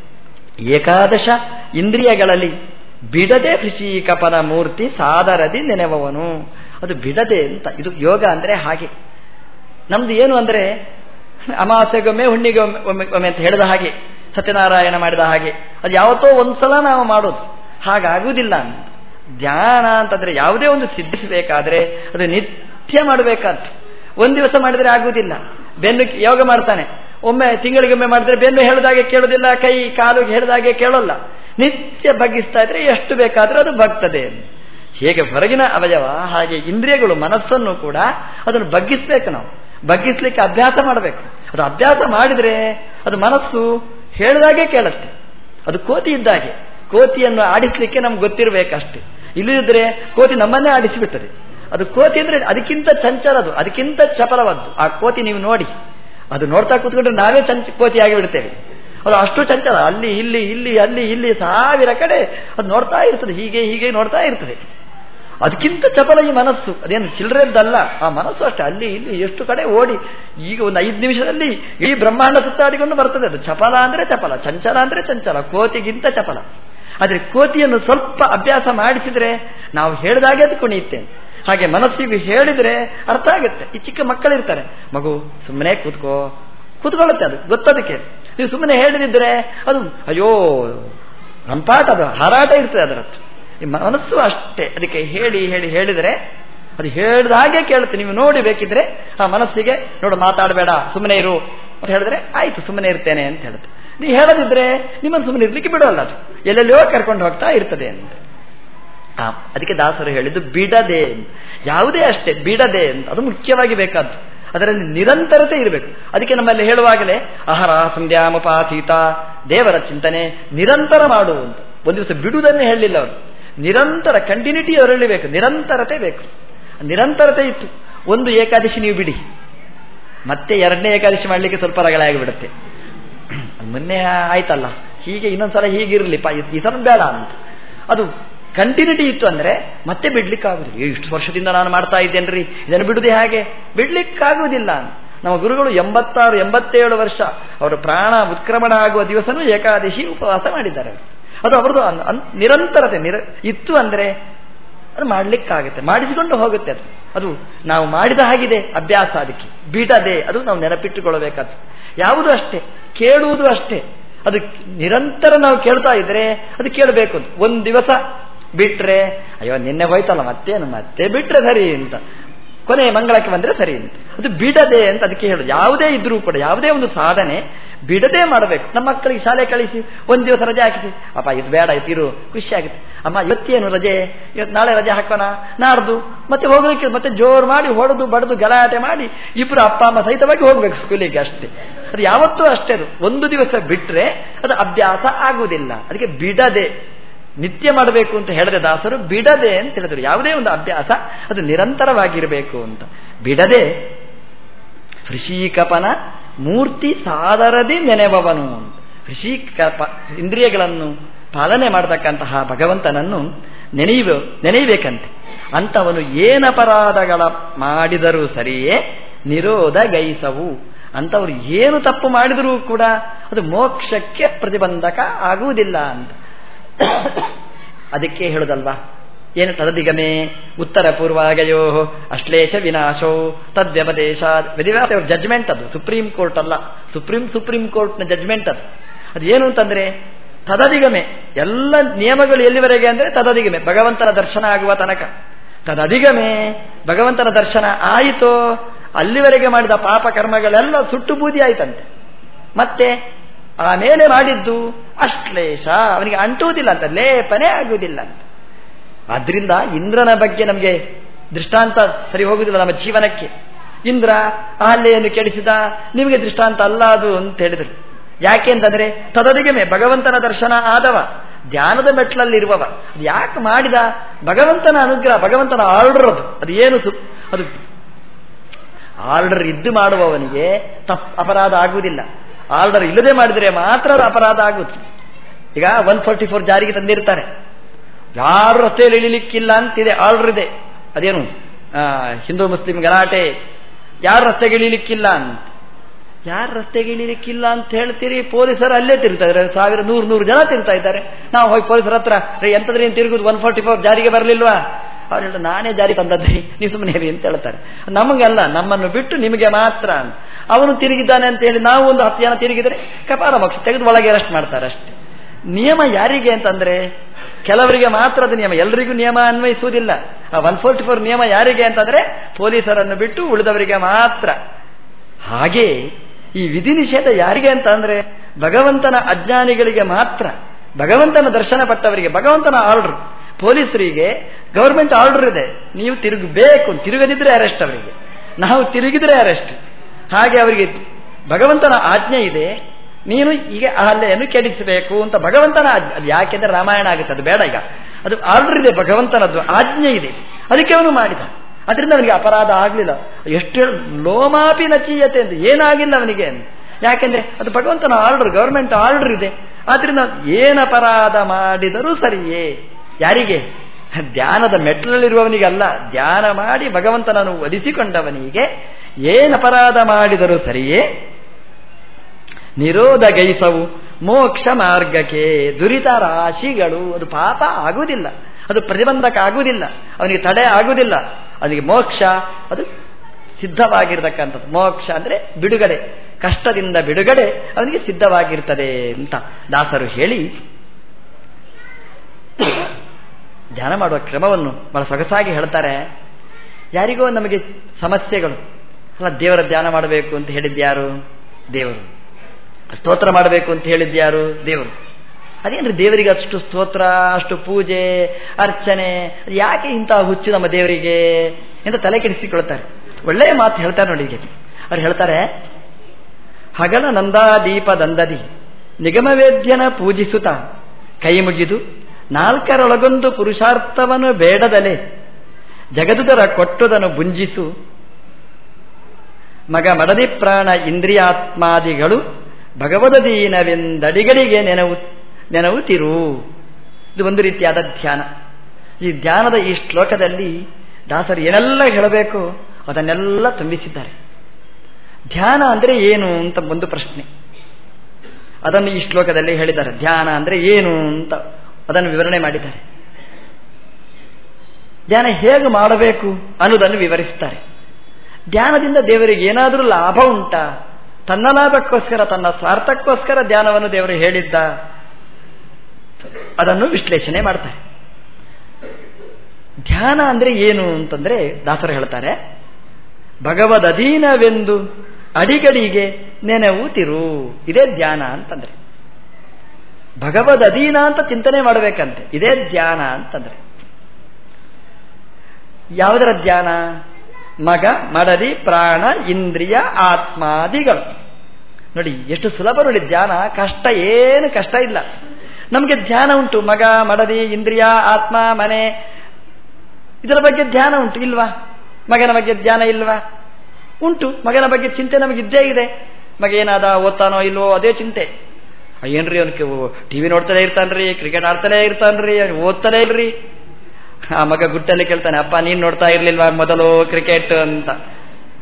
ಏಕಾದಶ ಇಂದ್ರಿಯಗಳಲ್ಲಿ ಬಿಡದೆ ಕೃಷಿಕಪನ ಮೂರ್ತಿ ಸಾದರದಿ ನೆನೆವವನು. ಅದು ಬಿಡದೆ ಅಂತ. ಇದು ಯೋಗ ಅಂದರೆ ಹಾಗೆ. ನಮ್ದು ಏನು ಅಂದರೆ ಅಮಾಸೆಗೊಮ್ಮೆ ಹುಣ್ಣಿಗೆ ಒಮ್ಮೆ ಒಮ್ಮೆ ಅಂತ ಹೇಳಿದ ಹಾಗೆ, ಸತ್ಯನಾರಾಯಣ ಮಾಡಿದ ಹಾಗೆ. ಅದು ಯಾವತ್ತೋ ಒಂದ್ಸಲ ನಾವು ಮಾಡೋದು. ಹಾಗಾಗುವುದಿಲ್ಲ ಧ್ಯಾನ ಅಂತಂದ್ರೆ ಯಾವುದೇ ಒಂದು ಸಿದ್ಧಿಸಬೇಕಾದ್ರೆ ಅದು ನಿತ್ಯ ಮಾಡಬೇಕಾದ್ದು ಒಂದು ದಿವಸ ಮಾಡಿದ್ರೆ ಆಗುವುದಿಲ್ಲ ಬೆನ್ನು ಯೋಗ ಮಾಡ್ತಾನೆ. ಒಮ್ಮೆ ತಿಂಗಳಿಗೊಮ್ಮೆ ಮಾಡಿದ್ರೆ ಬೆನ್ನು ಹೇಳಿದಾಗೆ ಕೇಳೋದಿಲ್ಲ, ಕೈ ಕಾಲು ಹೇಳಿದಾಗೆ ಕೇಳೋಲ್ಲ. ನಿತ್ಯ ಬಗ್ಗಿಸ್ತಾ ಇದ್ರೆ ಎಷ್ಟು ಬೇಕಾದರೂ ಅದು ಬಗ್ತದೆ. ಹೇಗೆ ಹೊರಗಿನ ಅವಯವ, ಹಾಗೆ ಇಂದ್ರಿಯಗಳು, ಮನಸ್ಸನ್ನು ಕೂಡ ಅದನ್ನು ಬಗ್ಗಿಸ್ಬೇಕು ನಾವು. ಬಗ್ಗಿಸ್ಲಿಕ್ಕೆ ಅಭ್ಯಾಸ ಮಾಡಬೇಕು. ಅದು ಅಭ್ಯಾಸ ಮಾಡಿದ್ರೆ ಅದು ಮನಸ್ಸು ಹೇಳಿದಾಗೆ ಕೇಳುತ್ತೆ. ಅದು ಕೋತಿ ಇದ್ದಾಗೆ. ಕೋತಿಯನ್ನು ಆಡಿಸ್ಲಿಕ್ಕೆ ನಮ್ಗೆ ಗೊತ್ತಿರಬೇಕಷ್ಟೇ. ಇಲ್ಲದಿದ್ರೆ ಕೋತಿ ನಮ್ಮನ್ನೇ ಆಡಿಸಿಬಿಡ್ತದೆ. ಅದು ಕೋತಿ ಅಂದ್ರೆ ಅದಕ್ಕಿಂತ ಚಂಚಲದು, ಅದಕ್ಕಿಂತ ಚಪಲವದ್ದು. ಆ ಕೋತಿ ನೀವು ನೋಡಿ, ಅದು ನೋಡ್ತಾ ಕೂತ್ಕೊಂಡ್ರೆ ನಾವೇ ಚಂಚ ಕೋತಿಯಾಗಿ ಬಿಡ್ತೇವೆ ಅದು ಅಷ್ಟು ಚಂಚಲ, ಅಲ್ಲಿ, ಇಲ್ಲಿ ಇಲ್ಲಿ, ಅಲ್ಲಿ, ಇಲ್ಲಿ, ಸಾವಿರ ಕಡೆ ಅದು ನೋಡ್ತಾ ಇರ್ತದೆ, ಹೀಗೆ ಹೀಗೆ ನೋಡ್ತಾ ಇರ್ತದೆ. ಅದಕ್ಕಿಂತ ಚಪಲ ಈ ಮನಸ್ಸು, ಅದೇನು ಚಿಲ್ಲರೆದ್ದಲ್ಲ ಆ ಮನಸ್ಸು ಅಷ್ಟೇ, ಅಲ್ಲಿ, ಇಲ್ಲಿ, ಎಷ್ಟು ಕಡೆ ಓಡಿ, ಈಗ ಒಂದು ಐದು ನಿಮಿಷದಲ್ಲಿ ಈ ಬ್ರಹ್ಮಾಂಡ ಸುತ್ತಾಡಿಕೊಂಡು ಬರ್ತದೆ ಅದು. ಚಪಲ ಅಂದ್ರೆ ಚಪಲ, ಚಂಚಲ ಅಂದ್ರೆ ಚಂಚಲ, ಕೋತಿಗಿಂತ ಚಪಲ. ಆದರೆ ಕೋತಿಯನ್ನು ಸ್ವಲ್ಪ ಅಭ್ಯಾಸ ಮಾಡಿಸಿದ್ರೆ ನಾವು ಹೇಳಿದಾಗೆ ಅದು ಕುಣಿಯುತ್ತೇನೆ ಹಾಗೆ ಮನಸ್ಸಿಗೆ ಹೇಳಿದ್ರೆ ಅರ್ಥ ಆಗುತ್ತೆ. ಈ ಚಿಕ್ಕ ಮಕ್ಕಳಿರ್ತಾರೆ. ಮಗು ಸುಮ್ಮನೆ ಕೂತ್ಕೋ. ಕೂತ್ಕೊಳ್ಳುತ್ತೆ ಅದು. ಗೊತ್ತದಕ್ಕೆ. ನೀವು ಸುಮ್ಮನೆ ಹೇಳಿದ್ರೆ ಅದು, ಅಯ್ಯೋ, ರಂಪಾಟ ಅದು, ಹಾರಾಟ ಇರ್ತದೆ ಅದರ ಮನಸ್ಸು ಅಷ್ಟೇ. ಅದಕ್ಕೆ ಹೇಳಿ ಹೇಳಿ, ಹೇಳಿದರೆ ಅದು ಹೇಳಿದ ಹಾಗೆ ಕೇಳುತ್ತೆ. ನೀವು ನೋಡಿ ಬೇಕಿದ್ರೆ ಆ ಮನಸ್ಸಿಗೆ, ನೋಡು, ಮಾತಾಡಬೇಡ ಸುಮ್ಮನೆ ಇರು. ಅಂತ ಹೇಳಿದ್ರೆ, ಆಯ್ತು ಸುಮ್ಮನೆ ಇರ್ತೇನೆ ಅಂತ ಹೇಳುತ್ತೆ. ನೀವು ಹೇಳದಿದ್ರೆ ನಿಮ್ಮನ್ನು ಸುಮ್ಮನೆ ಇರ್ಲಿಕ್ಕೆ ಬಿಡೋಲ್ಲ ಅದು. ಎಲ್ಲೆಲ್ಲೋ ಕರ್ಕೊಂಡು ಹೋಗ್ತಾ ಇರ್ತದೆ ಅಂತ. ಅದಕ್ಕೆ ದಾಸರು ಹೇಳಿದ್ದು ಬಿಡದೆ ಯಾವುದೇ ಅಷ್ಟೇ, ಬಿಡದೆ ಅಂತ. ಅದು ಮುಖ್ಯವಾಗಿ ಬೇಕಾದ್ದು. ಅದರಲ್ಲಿ ನಿರಂತರತೆ ಇರಬೇಕು. ಅದಕ್ಕೆ ನಮ್ಮಲ್ಲಿ ಹೇಳುವಾಗಲೇ ಆಹಾರ ಸಂಧ್ಯಾಮಪಾತೀತ ದೇವರ ಚಿಂತನೆ ನಿರಂತರ ಮಾಡುವಂತ ಒಂದು ದಿವಸ ಬಿಡುವುದನ್ನೇ ಹೇಳಲಿಲ್ಲ ಅವರು. ನಿರಂತರ ಕಂಟಿನ್ಯೂಟಿ ಅವರಲ್ಲಿ ಬೇಕು. ನಿರಂತರತೆ ಬೇಕು. ನಿರಂತರತೆ ಇತ್ತು. ಒಂದು ಏಕಾದಶಿ ನೀವು ಬಿಡಿ. ಮತ್ತೆ ಎರಡನೇ ಏಕಾದಶಿ ಮಾಡಲಿಕ್ಕೆ ಸ್ವಲ್ಪ ರಗಳೆ ಆಗಿಬಿಡುತ್ತೆ ಮೊನ್ನೆ ಆಯ್ತಲ್ಲ. ಹೀಗೆ ಇನ್ನೊಂದ್ಸಲ ಹೀಗಿರಲಿ ಈ ಸಲ ಬೇಡ ಅಂತ. ಅದು ಕಂಟಿನ್ಯೂಟಿ ಇತ್ತು ಅಂದ್ರೆ ಮತ್ತೆ ಬಿಡ್ಲಿಕ್ಕಾಗುದಿಲ್ಲ. ಇಷ್ಟು ವರ್ಷದಿಂದ ನಾನು ಮಾಡ್ತಾ ಇದ್ದೇನ್ರಿ? ಇದನ್ನು ಬಿಡುದು ಹಾಗೆ? ಬಿಡ್ಲಿಕ್ಕಾಗುವುದಿಲ್ಲ ನಮ್ಮ ಗುರುಗಳು ಎಂಬತ್ತಾರು, ಎಂಬತ್ತೇಳು ವರ್ಷ ಅವರು ಪ್ರಾಣ ಉತ್ಕ್ರಮಣ ಆಗುವ ದಿವಸನೂ ಏಕಾದಶಿ ಉಪವಾಸ ಮಾಡಿದ್ದಾರೆ. ಅದು ಅವರದು ನಿರಂತರತೆ, ನಿರ, ಇತ್ತು ಅಂದ್ರೆ ಅದು ಮಾಡಲಿಕ್ಕಾಗುತ್ತೆ. ಮಾಡಿಸಿಕೊಂಡು ಹೋಗುತ್ತೆ ಅದು. ಅದು ನಾವು ಮಾಡಿದ ಹಾಗಿದೆ, ಅಭ್ಯಾಸ ಅದಕ್ಕೆ. ಬಿಡದೆ ಅದು ನಾವು ನೆನಪಿಟ್ಟುಕೊಳ್ಳಬೇಕಾದ್ದು. ಯಾವುದು ಅಷ್ಟೇ, ಕೇಳುವುದು ಅಷ್ಟೇ. ಅದು ನಿರಂತರ ನಾವು ಕೇಳ್ತಾ ಇದ್ರೆ ಅದು ಕೇಳಬೇಕು. ಒಂದು ದಿವಸ ಬಿಟ್ರೆ, ಅಯ್ಯೋ, ನಿನ್ನೆ ಹೋಯ್ತಲ್ಲ, ಮತ್ತೇನು, ಮತ್ತೆ ಬಿಟ್ರೆ ಸರಿ ಅಂತ. ಕೊನೆ ಮಂಗಳಕ್ಕೆ ಬಂದ್ರೆ ಸರಿ ಅಂತ. ಅದು ಬಿಡದೆ ಅಂತ ಅದಕ್ಕೆ ಹೇಳುದು. ಯಾವುದೇ ಇದ್ರೂ ಕೂಡ, ಯಾವುದೇ ಒಂದು ಸಾಧನೆ ಬಿಡದೆ ಮಾಡಬೇಕು. ನಮ್ಮ ಮಕ್ಕಳಿಗೆ ಶಾಲೆ ಕಳಿಸಿ, ಒಂದು ದಿವಸ ರಜೆ ಹಾಕಿಸಿ. ಅಪ್ಪ, ಇದು ಬೇಡ, ಇದು ಇರು, ಖುಷಿ ಆಗುತ್ತೆ. ಅಮ್ಮ, ಇವತ್ತೇನು ರಜೆ? ಇವತ್ತು ನಾಳೆ ರಜೆ ಹಾಕೋಣ? ನಾಡ್ದು. ಮತ್ತೆ ಹೋಗ್ಲಿಕ್ಕೆ, ಮತ್ತೆ ಜೋರು ಮಾಡಿ, ಹೊಡೆದು, ಬಡದು, ಗಲಾಟೆ ಮಾಡಿ ಇಬ್ಬರು ಅಪ್ಪ, ಅಮ್ಮ ಸಹಿತವಾಗಿ ಹೋಗ್ಬೇಕು ಸ್ಕೂಲಿಗೆ ಅಷ್ಟೇ. ಅದು ಯಾವತ್ತೂ ಅಷ್ಟೇ ಅದು. ಒಂದು ದಿವಸ ಬಿಟ್ರೆ ಅದು ಅಭ್ಯಾಸ ಆಗುವುದಿಲ್ಲ. ಅದಕ್ಕೆ ಬಿಡದೆ ನಿತ್ಯ ಮಾಡಬೇಕು ಅಂತ ಹೇಳದೆ ದಾಸರು, ಬಿಡದೆ ಅಂತ ಹೇಳಿದರು. ಯಾವುದೇ ಒಂದು ಅಭ್ಯಾಸ, ಅದು ನಿರಂತರವಾಗಿರಬೇಕು ಅಂತ. ಬಿಡದೆ, ಋಷಿಕಪನ ಮೂರ್ತಿ ಸಾದರದಿ ನೆನೆಬವನು ಋಷಿಕಪ, ಇಂದ್ರಿಯಗಳನ್ನು ಪಾಲನೆ ಮಾಡತಕ್ಕಂತಹ ಭಗವಂತನನ್ನು ನೆನೆಯುವ, ನೆನೆಯಬೇಕಂತೆ. ಅಂತವನು ಏನಪರಾಧಗಳ ಮಾಡಿದರೂ ಸರಿಯೇ ನಿರೋಧ ಗೈಸವು. ಅಂತವರು ಏನು ತಪ್ಪು ಮಾಡಿದರೂ ಕೂಡ ಅದು ಮೋಕ್ಷಕ್ಕೆ ಪ್ರತಿಬಂಧಕ ಆಗುವುದಿಲ್ಲ ಅಂತ. ಅದಕ್ಕೆ ಹೇಳುದಲ್ವಾ? ಏನು ತದಿಗಮೆ ಉತ್ತರ ಪೂರ್ವಾಗಯೋ, ಅಶ್ಲೇಷ ವಿನಾಶೋ ತದ್ವ್ಯವದೇಶ ವಿಧಿವ್ಯಾಸ ಜಜ್ಮೆಂಟ್ ಅದು. ಸುಪ್ರೀಂ ಕೋರ್ಟ್ ಅಲ್ಲ. ಸುಪ್ರೀಂ ಸುಪ್ರೀಂ ಕೋರ್ಟ್ನ ಜಜ್ಮೆಂಟ್ ಅದು. ಅದು ಏನು ಅಂತಂದ್ರೆ ತದದಿಗಮೆ ಎಲ್ಲ ನಿಯಮಗಳು ಎಲ್ಲಿವರೆಗೆ ಅಂದ್ರೆ ತದದಿಗಮೆ ಭಗವಂತನ ದರ್ಶನ ಆಗುವ ತನಕ. ತದಧಿಗಮೆ, ಭಗವಂತನ ದರ್ಶನ ಆಯಿತೋ, ಅಲ್ಲಿವರೆಗೆ ಮಾಡಿದ ಪಾಪ ಕರ್ಮಗಳೆಲ್ಲ ಸುಟ್ಟು ಬೂದಿ ಆಯ್ತಂತೆ. ಮತ್ತೆ ಆಮೇಲೆ ಮಾಡಿದ್ದು ಅಶ್ಲೇಷ. ಅವನಿಗೆ ಅಂಟುವುದಿಲ್ಲ ಅಂತ, ಲೇಪನೆ ಆಗುವುದಿಲ್ಲ ಅಂತ. ಆದ್ರಿಂದ ಇಂದ್ರನ ಬಗ್ಗೆ ನಮಗೆ ದೃಷ್ಟಾಂತ ಸರಿ ಹೋಗುದಿಲ್ಲ ನಮ್ಮ ಜೀವನಕ್ಕೆ. ಇಂದ್ರ ಅಹಲ್ಯೆಯನ್ನು ಕೆಡಿಸಿದ, ನಿಮಗೆ ದೃಷ್ಟಾಂತ ಅಲ್ಲ ಅದು ಅಂತ ಹೇಳಿದರು. ಯಾಕೆ ಅಂತಂದ್ರೆ ತದದಿಗೆಮೆ ಭಗವಂತನ ದರ್ಶನ ಆದವ, ಧ್ಯಾನದ ಮೆಟ್ಲಲ್ಲಿರುವವ. ಅದು ಯಾಕೆ ಮಾಡಿದ? ಭಗವಂತನ ಅನುಗ್ರಹ, ಭಗವಂತನ ಆರ್ಡರ್ ಅದು. ಅದು ಏನು ಅದು ಆರ್ಡರ್ ಇದ್ದು ಮಾಡುವವನಿಗೆ ತಪ್ಪು ಅಪರಾಧ ಆಗುವುದಿಲ್ಲ. ಆರ್ಡರ್ ಇಲ್ಲದೆ ಮಾಡಿದರೆ ಮಾತ್ರ ಅಪರಾಧ ಆಗುತ್ತೆ. ಈಗ ಒನ್ ಫೋರ್ಟಿ ಫೋರ್ ಜಾರಿಗೆ ತಂದಿರ್ತಾರೆ ಯಾರು ರಸ್ತೆಯಲ್ಲಿ ಇಳಿಲಿಕ್ಕಿಲ್ಲ ಅಂತಿದೆ, ಆರ್ಡರ್ ಇದೆ. ಅದೇನು? ಹಿಂದೂ ಮುಸ್ಲಿಂ ಗಲಾಟೆ. ಯಾರು ರಸ್ತೆಗೆ ಇಳಿಲಿಕ್ಕಿಲ್ಲ ಅಂತ. ಯಾರು ರಸ್ತೆಗೆ ಇಳಿಲಿಕ್ಕಿಲ್ಲ ಅಂತ ಹೇಳ್ತೀರಿ? ಪೊಲೀಸರು ಅಲ್ಲೇ ತಿರ್ತಾ ಇದ್ದಾರೆ. ಸಾವಿರ ನೂರು ನೂರು ಜನ ತಿರ್ತಾ ಇದ್ದಾರೆ. ನಾವು ಹೋಗಿ ಪೊಲೀಸರ ಹತ್ರ ಎಂತದ್ರಿ ತಿರುಗುದು? ಒನ್ ಫೋರ್ಟಿ ಫೋರ್ ಜಾರಿಗೆ ಬರಲಿಲ್ವಾ? ಅವ್ರು ಹೇಳ ನಾನೇ ಜಾರಿ ತಂದದ್ದು, ನೀವು ಸುಮ್ಮನೆ ಇರಿ ಅಂತ ಹೇಳ್ತಾರೆ. ನಮಗಲ್ಲ, ನಮ್ಮನ್ನು ಬಿಟ್ಟು ನಿಮಗೆ ಮಾತ್ರ ಅಂತ. ಅವನು ತಿರುಗಿದ್ದಾನೆ ಅಂತ ಹೇಳಿ ನಾವು ಒಂದು ಹತ್ತು ಜನ ತಿರುಗಿದರೆ ಕಪಾಲ ಮೋಕ್ಷ ತೆಗೆದು ಒಳಗೆ ಅರೆಸ್ಟ್ ಮಾಡ್ತಾರೆ ಅಷ್ಟೇ. ನಿಯಮ ಯಾರಿಗೆ ಅಂತಂದ್ರೆ, ಕೆಲವರಿಗೆ ಮಾತ್ರ ಅದು ನಿಯಮ ಎಲ್ಲರಿಗೂ ನಿಯಮ ಅನ್ವಯಿಸುವುದಿಲ್ಲ. ಆ ಒನ್ ಫೋರ್ಟಿ ಫೋರ್ ನಿಯಮ ಯಾರಿಗೆ ಅಂತಂದ್ರೆ, ಪೊಲೀಸರನ್ನು ಬಿಟ್ಟು ಉಳಿದವರಿಗೆ ಮಾತ್ರ. ಹಾಗೆ ಈ ವಿಧಿ ನಿಷೇಧ ಯಾರಿಗೆ ಅಂತ ಅಂದ್ರೆ ಭಗವಂತನ ಅಜ್ಞಾನಿಗಳಿಗೆ ಮಾತ್ರ. ಭಗವಂತನ ದರ್ಶನ ಪಟ್ಟವರಿಗೆ, ಭಗವಂತನ ಆರ್ಡರ್ ಪೊಲೀಸರಿಗೆ ಗೌರ್ಮೆಂಟ್ ಆರ್ಡರ್ ಇದೆ. ನೀವು ತಿರುಗಬೇಕು. ತಿರುಗದಿದ್ರೆ ಅರೆಸ್ಟ್ ಅವರಿಗೆ. ನಾವು ತಿರುಗಿದ್ರೆ ಅರೆಸ್ಟ್ ಹಾಗೆ ಅವರಿಗೆ ಭಗವಂತನ ಆಜ್ಞೆ ಇದೆ. ನೀನು ಈಗ ಹಲ್ಲೆಯನ್ನು ಕೆಡಿಸಬೇಕು ಅಂತ ಭಗವಂತನ ಅದು ಯಾಕೆಂದ್ರೆ ರಾಮಾಯಣ ಆಗುತ್ತೆ. ಅದು ಬೇಡ ಈಗ. ಅದು ಆರ್ಡರ್ ಇದೆ. ಭಗವಂತನದ್ದು ಆಜ್ಞೆ ಇದೆ. ಅದಕ್ಕೆ ಅವನು ಮಾಡಿದ. ಅದರಿಂದ ಅವನಿಗೆ ಅಪರಾಧ ಆಗಲಿಲ್ಲ. ಎಷ್ಟು ಲೋಮಾಪಿ ನಚೀಯತೆ ಅಂತ ಏನಾಗಿಲ್ಲ ಅವನಿಗೆ ಯಾಕೆಂದ್ರೆ ಅದು ಭಗವಂತನ ಆರ್ಡರ್ ಗವರ್ಮೆಂಟ್ ಆರ್ಡರ್ ಇದೆ. ಆದ್ರಿಂದ ಏನು ಅಪರಾಧ ಮಾಡಿದರೂ ಸರಿಯೇ. ಯಾರಿಗೆ? ಧ್ಯಾನದ ಮೆಟ್ಲಲ್ಲಿರುವವನಿಗಲ್ಲ ಧ್ಯಾನ ಮಾಡಿ ಭಗವಂತನನ್ನು ಒದಿಸಿಕೊಂಡವನಿಗೆ ಏನು ಅಪರಾಧ ಮಾಡಿದರೂ ಸರಿಯೇ? ನಿರೋಧ ಗೈಸವು ಮೋಕ್ಷ ಮಾರ್ಗಕ್ಕೆ ದುರಿತ ರಾಶಿಗಳು. ಅದು ಪಾಪ ಆಗುವುದಿಲ್ಲ. ಅದು ಪ್ರತಿಬಂಧಕ ಆಗುವುದಿಲ್ಲ. ಅವನಿಗೆ ತಡೆ ಆಗುವುದಿಲ್ಲ. ಅವನಿಗೆ ಮೋಕ್ಷ, ಅದು ಸಿದ್ಧವಾಗಿರ್ತಕ್ಕಂಥದ್ದು. ಮೋಕ್ಷ ಅಂದರೆ ಬಿಡುಗಡೆ. ಕಷ್ಟದಿಂದ ಬಿಡುಗಡೆ ಅವನಿಗೆ ಸಿದ್ಧವಾಗಿರ್ತದೆ ಅಂತ ದಾಸರು ಹೇಳಿ. ಧ್ಯಾನ ಮಾಡುವ ಕ್ರಮವನ್ನು ಬಹಳ ಸೊಗಸಾಗಿ ಹೇಳ್ತಾರೆ. ಯಾರಿಗೋ ನಮಗೆ ಸಮಸ್ಯೆಗಳು, ಅಲ್ಲ, ದೇವರ ಧ್ಯಾನ ಮಾಡಬೇಕು ಅಂತ ಹೇಳಿದ್ಯಾರು ದೇವರು. ಸ್ತೋತ್ರ ಮಾಡಬೇಕು ಅಂತ ಹೇಳಿದ್ಯಾರು ದೇವರು. ಅದೇನ್ರಿ ದೇವರಿಗೆ ಅಷ್ಟು ಸ್ತೋತ್ರ, ಅಷ್ಟು ಪೂಜೆ, ಅರ್ಚನೆ ಯಾಕೆ ಇಂತಹ ಹುಚ್ಚು ನಮ್ಮ ದೇವರಿಗೆ ಅಂತ ತಲೆ ಕೆಡಿಸಿಕೊಳ್ತಾರೆ. ಒಳ್ಳೆಯ ಮಾತು ಹೇಳ್ತಾರೆ ನೋಡಿ ಅವ್ರು ಹೇಳ್ತಾರೆ, ಹಗಲ ನಂದಾದೀಪ ದಂದದಿ ನಿಗಮವೇದ್ಯನ ಪೂಜಿಸುತ್ತ, ಕೈ ಮುಗಿದು ನಾಲ್ಕರೊಳಗೊಂದು ಪುರುಷಾರ್ಥವನು ಬೇಡದಲೆ. ಜಗದುದರ ಕೊಟ್ಟುದನು ಬುಂಜಿಸು ಮಗ ಮಡದಿ ಪ್ರಾಣ ಇಂದ್ರಿಯಾತ್ಮಾದಿಗಳು ಭಗವದೀನವೆಂದಡಿಗಳಿಗೆ ನೆನವು, ನೆನವುತಿರು. ಇದು ಒಂದು ರೀತಿಯಾದ ಧ್ಯಾನ. ಈ ಧ್ಯಾನದ ಈ ಶ್ಲೋಕದಲ್ಲಿ ದಾಸರು ಏನೆಲ್ಲ ಹೇಳಬೇಕು ಅದನ್ನೆಲ್ಲ ತುಂಬಿಸಿದ್ದಾರೆ. ಧ್ಯಾನ ಅಂದರೆ ಏನು ಅಂತ ಒಂದು ಪ್ರಶ್ನೆ. ಅದನ್ನು ಈ ಶ್ಲೋಕದಲ್ಲಿ ಹೇಳಿದ್ದಾರೆ. ಧ್ಯಾನ ಅಂದರೆ ಏನು ಅಂತ ಅದನ್ನು ವಿವರಣೆ ಮಾಡಿದ್ದಾರೆ. ಧ್ಯಾನ ಹೇಗೆ ಮಾಡಬೇಕು ಅನ್ನೋದನ್ನು ವಿವರಿಸ್ತಾರೆ ಧ್ಯಾನದಿಂದ ದೇವರಿಗೆ ಏನಾದರೂ ಲಾಭ ಉಂಟಾ? ತನ್ನ ಲಾಭಕ್ಕೋಸ್ಕರ, ತನ್ನ ಸ್ವಾರ್ಥಕ್ಕೋಸ್ಕರ ಧ್ಯಾನವನ್ನು ದೇವರು ಹೇಳಿದ್ದ? ಅದನ್ನು ವಿಶ್ಲೇಷಣೆ ಮಾಡ್ತಾರೆ. ಧ್ಯಾನ ಅಂದ್ರೆ ಏನು ಅಂತಂದ್ರೆ ದಾಸರು ಹೇಳ್ತಾರೆ, ಭಗವದ್ ಅಧೀನವೆಂದು ಅಡಿಗಡಿಗೆ ತಿರು ಇದೇ ಧ್ಯಾನ ಅಂತಂದ್ರೆ. ಭಗವದ್ ಅಧೀನ ಅಂತ ಚಿಂತನೆ ಮಾಡಬೇಕಂತೆ. ಇದೇ ಧ್ಯಾನ ಅಂತಂದ್ರೆ. ಯಾವುದರ ಧ್ಯಾನ? ಮಗ, ಮಡದಿ, ಪ್ರಾಣ, ಇಂದ್ರಿಯ, ಆತ್ಮಾದಿಗಳು. ನೋಡಿ, ಎಷ್ಟು ಸುಲಭ ನೋಡಿ ಧ್ಯಾನ. ಕಷ್ಟ ಏನು ಕಷ್ಟ ಇಲ್ಲ. ನಮಗೆ ಧ್ಯಾನ ಉಂಟು. ಮಗ, ಮಡದಿ, ಇಂದ್ರಿಯ, ಆತ್ಮ, ಮನೆ. ಇದರ ಬಗ್ಗೆ ಧ್ಯಾನ ಉಂಟು, ಇಲ್ವಾ? ಮಗನ ಬಗ್ಗೆ ಧ್ಯಾನ ಇಲ್ವಾ? ಉಂಟು. ಮಗನ ಬಗ್ಗೆ ಚಿಂತೆ ನಮಗಿದ್ದೇ ಇದೆ. ಮಗ ಏನಾದ ಓದ್ತಾನೋ ಇಲ್ವೋ, ಅದೇ ಚಿಂತೆ. ಏನ್ರಿ ಅವನಿಗೆ ಟಿವಿ ನೋಡ್ತಾನೆ ಇರ್ತಾನ್ರಿ, ಕ್ರಿಕೆಟ್ ಆಡ್ತಾನೆ ಇರ್ತಾನ್ರಿ ಓದ್ತಾನೆ ಇಲ್ರಿ. ಆ ಮಗ ಗುಟ್ಟಲ್ಲಿ ಕೇಳ್ತಾನೆ, ಅಪ್ಪ, ನೀನ್ ನೋಡ್ತಾ ಇರ್ಲಿಲ್ವಾ ಮೊದಲು ಕ್ರಿಕೆಟ್ ಅಂತ?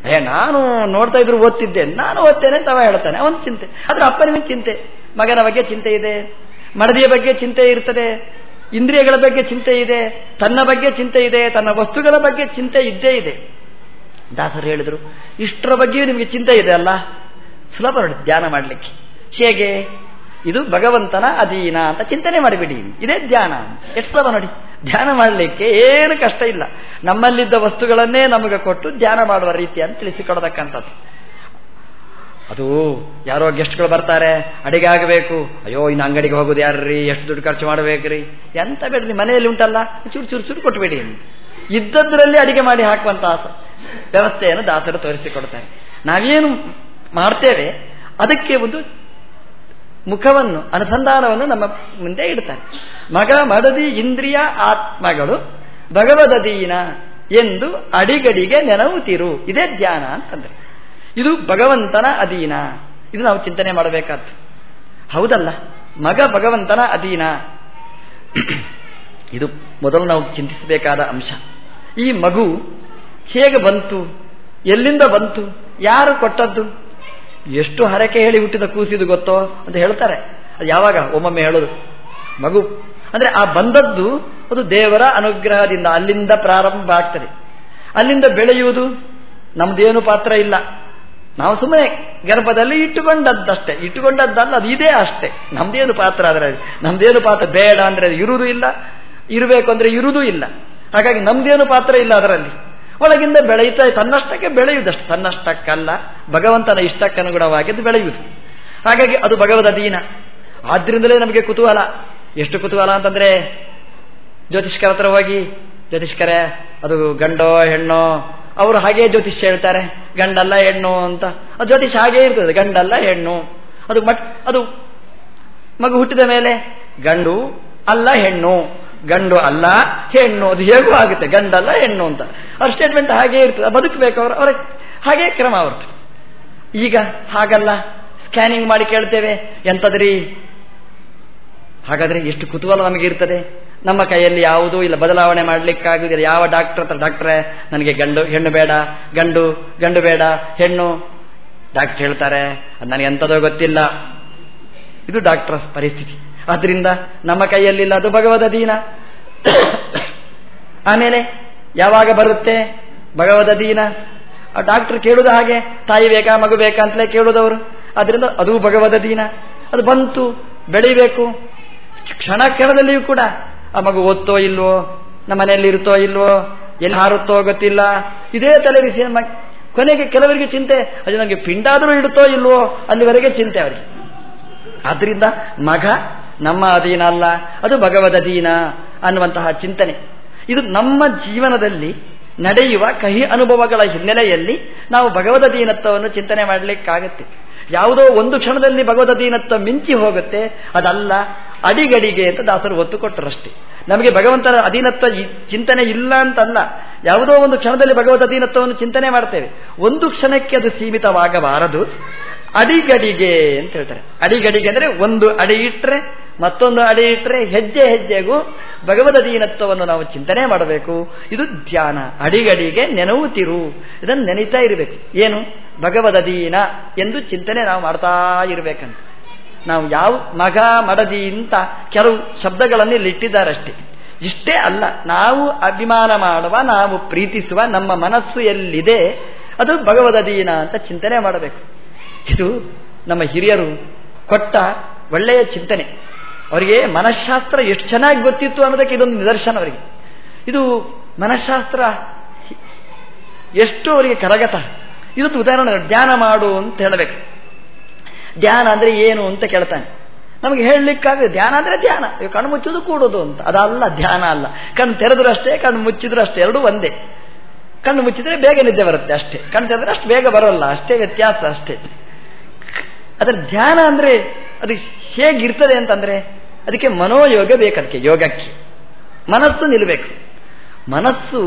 ಏ, ನಾನು ನೋಡ್ತಾ ಇದ್ರು ಓದ್ತಿದ್ದೆ, ನಾನು ಓದ್ತೇನೆ ಅಂತ ಹೇಳ್ತಾನೆ, ಅವನ್ ಚಿಂತೆ. ಆದ್ರೆ ಅಪ್ಪನಿಗೆ ಚಿಂತೆ. ಮಗನ ಬಗ್ಗೆ ಚಿಂತೆ ಇದೆ, ಮಡದಿಯ ಬಗ್ಗೆ ಚಿಂತೆ ಇರ್ತದೆ, ಇಂದ್ರಿಯಗಳ ಬಗ್ಗೆ ಚಿಂತೆ ಇದೆ, ತನ್ನ ಬಗ್ಗೆ ಚಿಂತೆ ಇದೆ, ತನ್ನ ವಸ್ತುಗಳ ಬಗ್ಗೆ ಚಿಂತೆ ಇದ್ದೇ ಇದೆ. ದಾಸರು ಹೇಳಿದರು, ಇಷ್ಟರ ಬಗ್ಗೆಯೂ ನಿಮಗೆ ಚಿಂತೆ ಇದೆ ಅಲ್ಲ? ಸುಲಭ ಧ್ಯಾನ ಮಾಡಲಿಕ್ಕೆ. ಹೇಗೆ? ಇದು ಭಗವಂತನ ಅಧೀನ ಅಂತ ಚಿಂತನೆ ಮಾಡಿಬಿಡಿ. ಇದೇ ಧ್ಯಾನ. ಎಷ್ಟು ನೋಡಿ? ಧ್ಯಾನ ಮಾಡಲಿಕ್ಕೆ ಏನು ಕಷ್ಟ ಇಲ್ಲ. ನಮ್ಮಲ್ಲಿದ್ದ ವಸ್ತುಗಳನ್ನೇ ನಮಗೆ ಕೊಟ್ಟು ಧ್ಯಾನ ಮಾಡುವ ರೀತಿಯನ್ನು ತಿಳಿಸಿಕೊಡತಕ್ಕಂಥದ್ದು. ಅದು ಯಾರೋ ಗೆಸ್ಟ್ಗಳು ಬರ್ತಾರೆ ಅಡಿಗೆ ಆಗಬೇಕು ಅಯ್ಯೋ, ಇನ್ನು ಅಂಗಡಿಗೆ ಹೋಗೋದು ಯಾರ್ರಿ? ಎಷ್ಟು ದುಡ್ಡು ಖರ್ಚು ಮಾಡಬೇಕ್ರಿ? ಎಂತ ಬೇಡ್ರಿ, ಮನೆಯಲ್ಲಿ ಉಂಟಲ್ಲ? ಚೂರು ಚೂರು ಚೂರು ಕೊಟ್ಟುಬೇಡಿ ಇದ್ದದ್ರಲ್ಲಿ ಅಡಿಗೆ ಮಾಡಿ ಹಾಕುವಂತ ವ್ಯವಸ್ಥೆಯನ್ನು ದಾಸರು ತೋರಿಸಿಕೊಡ್ತಾರೆ. ನಾವೇನು ಮಾಡ್ತೇವೆ, ಅದಕ್ಕೆ ಒಂದು ಮುಖವನ್ನು, ಅನುಸಂಧಾನವನ್ನು ನಮ್ಮ ಮುಂದೆ ಇಡ್ತಾರೆ. ಮಗ ಮಡದಿ ಇಂದ್ರಿಯ ಆತ್ಮಗಳು ಭಗವದೀನ ಎಂದು ಅಡಿಗಡಿಗೆ ನೆನವುತಿರು ಇದೇ ಧ್ಯಾನ ಅಂತಂದ್ರೆ. ಇದು ಭಗವಂತನ ಅಧೀನ. ಇದು ನಾವು ಚಿಂತನೆ ಮಾಡಬೇಕಾದ್ದು. ಹೌದಲ್ಲ? ಮಗ ಭಗವಂತನ ಅಧೀನ. ಇದು ಮೊದಲು ನಾವು ಚಿಂತಿಸಬೇಕಾದ ಅಂಶ. ಈ ಮಗು ಹೇಗೆ ಬಂತು? ಎಲ್ಲಿಂದ ಬಂತು? ಯಾರು ಕೊಟ್ಟದ್ದು? ಎಷ್ಟು ಹರಕೆ ಹೇಳಿ ಹುಟ್ಟಿದ ಕೂಸಿದು ಗೊತ್ತೋ ಅಂತ ಹೇಳ್ತಾರೆ. ಅದು ಯಾವಾಗ? ಒಮ್ಮೊಮ್ಮೆ ಹೇಳೋದು. ಮಗು. ಅಂದ್ರೆ ಆ ಬಂದದ್ದು ಅದು ದೇವರ ಅನುಗ್ರಹದಿಂದ ಅಲ್ಲಿಂದ ಪ್ರಾರಂಭ ಆಗ್ತದೆ. ಅಲ್ಲಿಂದ ಬೆಳೆಯುವುದು ನಮ್ದೇನು ಪಾತ್ರ ಇಲ್ಲ. ನಾವು ಸುಮ್ಮನೆ ಗರ್ಭದಲ್ಲಿ ಇಟ್ಟುಕೊಂಡದ್ದಷ್ಟೇ. ಇಟ್ಟುಕೊಂಡದ್ದಲ್ಲ, ಅದು ಇದೇ ಅಷ್ಟೇ. ನಮ್ದೇನು ಪಾತ್ರ ಅದರ ನಮ್ದೇನು ಪಾತ್ರ ಬೇಡ ಅಂದ್ರೆ ಇರುವುದು ಇಲ್ಲ. ಇರಬೇಕು ಅಂದ್ರೆ ಇರುವುದೂ ಇಲ್ಲ. ಹಾಗಾಗಿ ನಮ್ದೇನು ಪಾತ್ರ ಇಲ್ಲ ಅದರಲ್ಲಿ. ಒಳಗಿಂದ ಬೆಳೆಯುತ್ತಾ, ತನ್ನಷ್ಟಕ್ಕೆ ಬೆಳೆಯುವುದಷ್ಟು ತನ್ನಷ್ಟಕ್ಕಲ್ಲ, ಭಗವಂತನ ಇಷ್ಟಕ್ಕನುಗುಣವಾಗಿದ್ದು ಬೆಳೆಯುವುದು. ಹಾಗಾಗಿ ಅದು ಭಗವದ್ ಅಧೀನ ಆದ್ರಿಂದಲೇ ನಮಗೆ ಕುತೂಹಲ. ಎಷ್ಟು ಕುತೂಹಲ ಅಂತಂದ್ರೆ, ಜ್ಯೋತಿಷ್ಕರ ಹತ್ರ ಹೋಗಿ, ಜ್ಯೋತಿಷ್ಕರೇ, ಅದು ಗಂಡೋ, ಹೆಣ್ಣೋ, ಅವರು ಹಾಗೆ ಜ್ಯೋತಿಷ್ಯ ಹೇಳ್ತಾರೆ. ಗಂಡಲ್ಲ, ಹೆಣ್ಣು ಅಂತ. ಅದು ಜ್ಯೋತಿಷ್ ಹಾಗೇ ಇರ್ತದೆ. ಗಂಡಲ್ಲ, ಹೆಣ್ಣು. ಅದು ಮಟ್ ಅದು ಮಗು ಹುಟ್ಟಿದ ಮೇಲೆ ಗಂಡು ಅಲ್ಲ, ಹೆಣ್ಣು. ಗಂಡು ಅಲ್ಲ, ಹೆಣ್ಣು, ಅದು ಹೇಗೂ ಆಗುತ್ತೆ. ಗಂಡಲ್ಲ ಹೆಣ್ಣು ಅಂತ. ಅವ್ರ ಸ್ಟೇಟ್ಮೆಂಟ್ ಹಾಗೆ ಇರ್ತದೆ. ಬದುಕಬೇಕು ಅವರು. ಅವರ ಹಾಗೆ ಕ್ರಮ ಅವ್ರದ್ದು. ಈಗ ಹಾಗಲ್ಲ. ಸ್ಕ್ಯಾನಿಂಗ್ ಮಾಡಿ ಕೇಳ್ತೇವೆ. ಎಂತದ್ರಿ? ಹಾಗಾದ್ರೆ ಎಷ್ಟು ಕುತೂಹಲ ನಮಗೆ ಇರ್ತದೆ. ನಮ್ಮ ಕೈಯಲ್ಲಿ ಯಾವುದೂ ಇಲ್ಲ. ಬದಲಾವಣೆ ಮಾಡಲಿಕ್ಕಾಗುವುದಿಲ್ಲ ಯಾವ ಡಾಕ್ಟರ್ ಹತ್ರ ಡಾಕ್ಟ್ರೆ ನನಗೆ ಗಂಡು, ಹೆಣ್ಣು ಬೇಡ. ಗಂಡು ಗಂಡು ಬೇಡ. ಹೆಣ್ಣು. ಡಾಕ್ಟರ್ ಹೇಳ್ತಾರೆ. ನನಗೆ ಎಂಥದೋ ಗೊತ್ತಿಲ್ಲ. ಇದು ಡಾಕ್ಟರ್ ಪರಿಸ್ಥಿತಿ. ಆದ್ರಿಂದ ನಮ್ಮ ಕೈಯಲ್ಲಿಲ್ಲ. ಅದು ಭಗವದ ದೀನ. ಆಮೇಲೆ ಯಾವಾಗ ಬರುತ್ತೆ? ಭಗವದ ದೀನ. ಆ ಡಾಕ್ಟರ್ ಕೇಳುವುದು ಹಾಗೆ, ತಾಯಿ ಬೇಕಾ, ಮಗು ಬೇಕಾ ಅಂತಲೇ ಕೇಳುದವರು. ಅದರಿಂದ ಅದು ಭಗವದ ದೀನ. ಅದು ಬಂತು, ಬೆಳಿಬೇಕು. ಕ್ಷಣ ಕ್ಷಣದಲ್ಲಿಯೂ ಕೂಡ, ಆ ಮಗು ಓದ್ತೋ ಇಲ್ವೋ? ನಮ್ಮ ಮನೆಯಲ್ಲಿ ಇರುತ್ತೋ ಇಲ್ವೋ? ಎಲ್ಲಿ ಹಾರುತ್ತೋ ಗೊತ್ತಿಲ್ಲ. ಇದೇ ತಲೆ ವಿಷಯ ಕೊನೆಗೆ ಕೆಲವರಿಗೆ ಚಿಂತೆ ಅದು ನನಗೆ ಪಿಂಡಾದರೂ ಇಡುತ್ತೋ ಇಲ್ವೋ? ಅಲ್ಲಿವರೆಗೆ ಚಿಂತೆ ಅವರಿಗೆ. ಆದ್ರಿಂದ ಮಗ ನಮ್ಮ ಅಧೀನ ಅಲ್ಲ, ಅದು ಭಗವದ್ ಅಧೀನ ಅನ್ನುವಂತಹ ಚಿಂತನೆ. ಇದು ನಮ್ಮ ಜೀವನದಲ್ಲಿ ನಡೆಯುವ ಕಹಿ ಅನುಭವಗಳ ಹಿನ್ನೆಲೆಯಲ್ಲಿ ನಾವು ಭಗವದ ದೀನತ್ವವನ್ನು ಚಿಂತನೆ ಮಾಡಲಿಕ್ಕಾಗತ್ತೆ. ಯಾವುದೋ ಒಂದು ಕ್ಷಣದಲ್ಲಿ ಭಗವದ ದೀನತ್ವ ಮಿಂಚಿ ಹೋಗುತ್ತೆ, ಅದಲ್ಲ, ಅಡಿಗಡಿಗೆ ಅಂತ ದಾಸರು ಒತ್ತು ಕೊಟ್ಟರಷ್ಟೇ ನಮಗೆ ಭಗವಂತನ ಅಧೀನತ್ವ ಚಿಂತನೆ ಇಲ್ಲ ಅಂತಲ್ಲ. ಯಾವುದೋ ಒಂದು ಕ್ಷಣದಲ್ಲಿ ಭಗವದ್ ಅಧೀನತ್ವವನ್ನು ಚಿಂತನೆ ಮಾಡ್ತೇವೆ. ಒಂದು ಕ್ಷಣಕ್ಕೆ ಅದು ಸೀಮಿತವಾಗಬಾರದು. ಅಡಿಗಡಿಗೆ ಅಂತ ಹೇಳ್ತಾರೆ. ಅಡಿಗಡಿಗೆ ಅಂದ್ರೆ ಒಂದು ಅಡಿ ಇಟ್ಟರೆ ಮತ್ತೊಂದು ಅಡಿ ಇಟ್ಟರೆ ಹೆಜ್ಜೆ ಹೆಜ್ಜೆಗೂ ಭಗವದ ದೀನತ್ವವನ್ನು ನಾವು ಚಿಂತನೆ ಮಾಡಬೇಕು. ಇದು ಧ್ಯಾನ. ಅಡಿಗಡಿಗೆ ನೆನವುತಿರು ಇದನ್ನು ನೆನೀತಾ ಇರಬೇಕು. ಏನು? ಭಗವದ ದೀನ ಎಂದು ಚಿಂತನೆ ನಾವು ಮಾಡ್ತಾ ಇರಬೇಕಂತ. ನಾವು ಯಾವ ಮಗ ಮಡದಿ ಅಂತ ಕೆಲವು ಶಬ್ದಗಳನ್ನು ಇಲ್ಲಿಟ್ಟಿದ್ದಾರಷ್ಟೇ ಇಷ್ಟೇ ಅಲ್ಲ. ನಾವು ಅಭಿಮಾನ ಮಾಡುವ, ನಾವು ಪ್ರೀತಿಸುವ ನಮ್ಮ ಮನಸ್ಸು ಎಲ್ಲಿದೆ, ಅದು ಭಗವದ ದೀನ ಅಂತ ಚಿಂತನೆ ಮಾಡಬೇಕು. ಇದು ನಮ್ಮ ಹಿರಿಯರು ಕೊಟ್ಟ ಒಳ್ಳೆಯ ಚಿಂತನೆ. ಅವರಿಗೆ ಮನಃಶಾಸ್ತ್ರ ಎಷ್ಟು ಚೆನ್ನಾಗಿ ಗೊತ್ತಿತ್ತು ಅನ್ನೋದಕ್ಕೆ ಇದೊಂದು ನಿದರ್ಶನ ಅವರಿಗೆ. ಇದು ಮನಃಶಾಸ್ತ್ರ ಎಷ್ಟು ಅವರಿಗೆ ಕರಗತ. ಇದೊಂದು ಉದಾಹರಣೆ ಧ್ಯಾನ ಮಾಡು ಅಂತ ಹೇಳಬೇಕು. ಧ್ಯಾನ ಅಂದ್ರೆ ಏನು ಅಂತ ಕೇಳ್ತಾನೆ. ನಮಗೆ ಹೇಳಲಿಕ್ಕಾಗ ಧ್ಯಾನ ಅಂದ್ರೆ ಧ್ಯಾನ. ಕಣ್ಣು ಮುಚ್ಚೋದು ಕೂಡೋದು ಅಂತ. ಅದಲ್ಲ, ಧ್ಯಾನ ಅಲ್ಲ. ಕಣ್ಣು ತೆರೆದ್ರು ಅಷ್ಟೇ, ಕಣ್ಣು ಮುಚ್ಚಿದ್ರು ಅಷ್ಟೇ, ಎರಡೂ ಒಂದೇ. ಕಣ್ಣು ಮುಚ್ಚಿದ್ರೆ ಬೇಗ ನಿದ್ದೆ ಬರುತ್ತೆ ಅಷ್ಟೇ. ಕಣ್ಣು ತೆರೆದ್ರೆ ಅಷ್ಟು ಬೇಗ ಬರೋಲ್ಲ, ಅಷ್ಟೇ ವ್ಯತ್ಯಾಸ ಅಷ್ಟೇ. ಅದರ ಧ್ಯಾನ ಅಂದ್ರೆ ಅದು ಹೇಗಿರ್ತದೆ ಅಂತಂದ್ರೆ ಅದಕ್ಕೆ ಮನೋಯೋಗ ಬೇಕದಕ್ಕೆ ಯೋಗಕ್ಕೆ. ಮನಸ್ಸು ನಿಲ್ಲಬೇಕು ಮನಸ್ಸು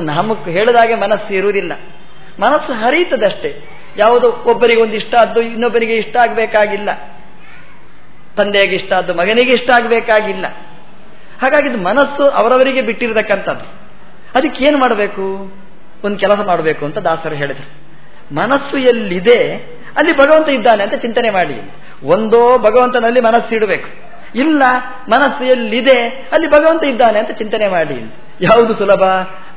ನಮಗೆ ಹೇಳಿದಾಗೆ ಮನಸ್ಸು ಇರುವುದಿಲ್ಲ. ಮನಸ್ಸು ಹರಿಯುತ್ತದಷ್ಟೇ ಯಾವುದೋ ಒಬ್ಬರಿಗೆ ಒಂದು ಇಷ್ಟ ಆದ್ದು ಇನ್ನೊಬ್ಬರಿಗೆ ಇಷ್ಟ ಆಗಬೇಕಾಗಿಲ್ಲ. ತಂದೆಗೆ ಇಷ್ಟ ಆದ್ದು ಮಗನಿಗೆ ಇಷ್ಟ ಆಗಬೇಕಾಗಿಲ್ಲ. ಹಾಗಾಗಿ ಮನಸ್ಸು ಅವರವರಿಗೆ ಬಿಟ್ಟಿರತಕ್ಕಂಥದ್ದು. ಅದಕ್ಕೆ ಏನು ಮಾಡಬೇಕು? ಒಂದು ಕೆಲಸ ಮಾಡಬೇಕು ಅಂತ ದಾಸರು ಹೇಳಿದರು. ಮನಸ್ಸು ಎಲ್ಲಿದೆ, ಅಲ್ಲಿ ಭಗವಂತ ಇದ್ದಾನೆ ಅಂತ ಚಿಂತನೆ ಮಾಡಿ. ಒಂದೋ ಭಗವಂತನಲ್ಲಿ ಮನಸ್ಸು ಇಡಬೇಕು. ಇಲ್ಲ ಮನಸ್ಸು ಎಲ್ಲಿದೆ ಅಲ್ಲಿ ಭಗವಂತ ಇದ್ದಾನೆ ಅಂತ ಚಿಂತನೆ ಮಾಡಿ ಯಾವುದು ಸುಲಭ?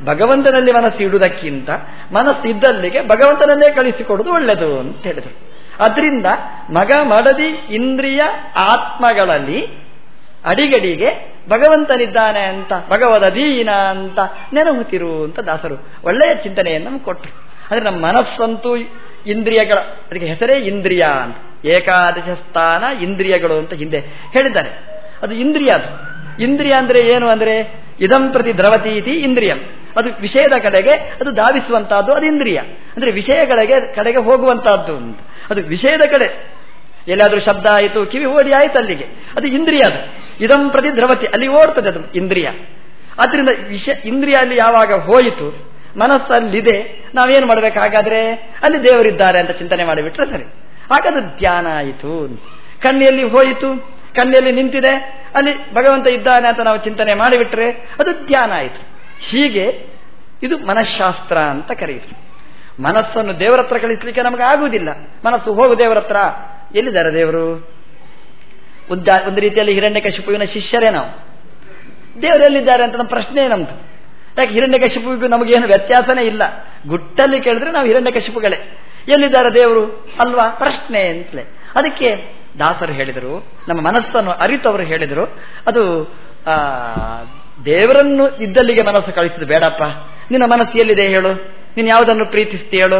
ಭಗವಂತನಲ್ಲಿ ಮನಸ್ಸು ಇಡುವುದಕ್ಕಿಂತ ಮನಸ್ಸು ಇದ್ದಲ್ಲಿಗೆ ಭಗವಂತನನ್ನೇ ಕಳಿಸಿಕೊಡುವುದು ಒಳ್ಳೆಯದು ಅಂತ ಹೇಳಿದರು. ಅದರಿಂದ ಮಗ ಮಡದಿ ಇಂದ್ರಿಯ ಆತ್ಮಗಳಲ್ಲಿ ಅಡಿಗಡಿಗೆ ಭಗವಂತನಿದ್ದಾನೆ ಅಂತ, ಭಗವದ ದೀನ ಅಂತ ನೆನಹುತ್ತಿರು ಅಂತ ದಾಸರು ಒಳ್ಳೆಯ ಚಿಂತನೆಯನ್ನು ಕೊಟ್ಟರು. ಅಂದರೆ ನಮ್ಮ ಮನಸ್ಸಂತೂ ಇಂದ್ರಿಯಗಳ, ಅದಕ್ಕೆ ಹೆಸರೇ ಇಂದ್ರಿಯ ಅಂತ. ಏಕಾದಶ ಸ್ಥಾನ ಇಂದ್ರಿಯಗಳು ಅಂತ ಹಿಂದೆ ಹೇಳಿದ್ದಾರೆ. ಅದು ಇಂದ್ರಿಯ ಅದು. ಇಂದ್ರಿಯ ಅಂದ್ರೆ ಏನು ಅಂದ್ರೆ ಇದಂ ಪ್ರತಿ ದ್ರವತಿ ಇತಿ ಇಂದ್ರಿಯಂ. ಅದು ವಿಷಯದ ಕಡೆಗೆ ಅದು ಧಾವಿಸುವಂತಹದ್ದು ಅದು ಇಂದ್ರಿಯ. ಅಂದ್ರೆ ವಿಷಯಗಳಿಗೆ ಕಡೆಗೆ ಹೋಗುವಂತಹದ್ದು ಅದು ವಿಷಯದ ಕಡೆ. ಎಲ್ಲಾದರೂ ಶಬ್ದ ಆಯಿತು, ಕಿವಿ ಓಡಿ ಆಯಿತು ಅಲ್ಲಿಗೆ. ಅದು ಇಂದ್ರಿಯ ಅದು. ಇದಂ ಪ್ರತಿ ದ್ರವತಿ, ಅಲ್ಲಿ ಓಡ್ತದೆ ಅದು ಇಂದ್ರಿಯ. ಆದ್ರಿಂದ ವಿಷಯ ಇಂದ್ರಿಯ ಅಲ್ಲಿ ಯಾವಾಗ ಹೋಯಿತು, ಮನಸ್ಸಲ್ಲಿದೆ, ನಾವೇನು ಮಾಡ್ಬೇಕು ಹಾಗಾದ್ರೆ ಅಲ್ಲಿ ದೇವರಿದ್ದಾರೆ ಅಂತ ಚಿಂತನೆ ಮಾಡಿಬಿಟ್ರೆ ಸರಿ. ಹಾಗಾದ್ರೆ ಧ್ಯಾನ ಆಯಿತು. ಕಣ್ಣಿಯಲ್ಲಿ ಹೋಯಿತು, ಕಣ್ಣಿಯಲ್ಲಿ ನಿಂತಿದೆ. ಅಲ್ಲಿ ಭಗವಂತ ಇದ್ದಾನೆ ಅಂತ ನಾವು ಚಿಂತನೆ ಮಾಡಿಬಿಟ್ರೆ ಅದು ಧ್ಯಾನ ಆಯಿತು. ಹೀಗೆ ಇದು ಮನಃಶಾಸ್ತ್ರ ಅಂತ ಕರೆಯಿತು ಮನಸ್ಸನ್ನು ದೇವರ ಹತ್ರ ಕಳಿಸ್ಲಿಕ್ಕೆ ನಮಗೆ ಆಗುವುದಿಲ್ಲ. ಮನಸ್ಸು ಹೋಗು ದೇವರತ್ರ ಎಲ್ಲಿದ್ದಾರೆ ದೇವರು? ಒಂದು ರೀತಿಯಲ್ಲಿ ಹಿರಣ್ಯಕಶಿಪುವಿನ ಶಿಷ್ಯರೇ ನಾವು. ದೇವರೆಲ್ಲಿದ್ದಾರೆ ಅಂತ ನಮ್ಮ ಪ್ರಶ್ನೆ ನಮ್ದು. ಯಾಕೆ ಹಿರಣ್ಯಕಶಿಪುವಿಗೂ ನಮಗೇನು ವ್ಯತ್ಯಾಸನೇ ಇಲ್ಲ. ಗುಟ್ಟಲ್ಲಿ ಕೇಳಿದ್ರೆ ನಾವು ಹಿರಣ್ಯಕಶಿಪುಗಳೇ ಎಲ್ಲಿದ್ದಾರೆ ದೇವರು? ಅಲ್ವಾ? ಪ್ರಶ್ನೆ ಅಂತಲೇ. ಅದಕ್ಕೆ ದಾಸರು ಹೇಳಿದರು, ನಮ್ಮ ಮನಸ್ಸನ್ನು ಅರಿತವರು ಹೇಳಿದರು, ಅದು ದೇವರನ್ನು ಇದ್ದಲ್ಲಿಗೆ ಮನಸ್ಸು ಕಳಿಸಿದ ಬೇಡಪ್ಪ. ನಿನ್ನ ಮನಸ್ಸು ಎಲ್ಲಿದೆ ಹೇಳು? ನೀನು ಯಾವುದನ್ನು ಪ್ರೀತಿಸ್ತಿ ಹೇಳು?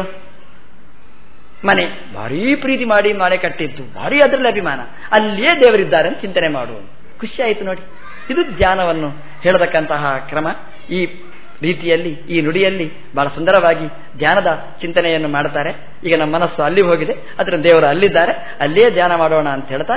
ಮನೆ. ಭಾರೀ ಪ್ರೀತಿ ಮಾಡಿ ಮನೆ ಕಟ್ಟಿದ್ದು, ಭಾರಿ ಅದರಲ್ಲಿ ಅಭಿಮಾನ. ಅಲ್ಲಿಯೇ ದೇವರಿದ್ದಾರೆ ಅಂತ ಚಿಂತನೆ ಮಾಡು. ಖುಷಿ ಆಯಿತು ನೋಡಿ. ಇದು ಧ್ಯಾನವನ್ನು ಹೇಳತಕ್ಕಂತಹ ಕ್ರಮ. ಈ ರೀತಿಯಲ್ಲಿ, ಈ ನುಡಿಯಲ್ಲಿ ಬಹಳ ಸುಂದರವಾಗಿ ಧ್ಯಾನದ ಚಿಂತನೆಯನ್ನು ಮಾಡುತ್ತಾರೆ ಈಗ ನಮ್ಮ ಮನಸ್ಸು ಅಲ್ಲಿ ಹೋಗಿದೆ. ಅದರ ದೇವರು ಅಲ್ಲಿದ್ದಾರೆ. ಅಲ್ಲಿಯೇ ಧ್ಯಾನ ಮಾಡೋಣ ಅಂತ ಹೇಳ್ತಾ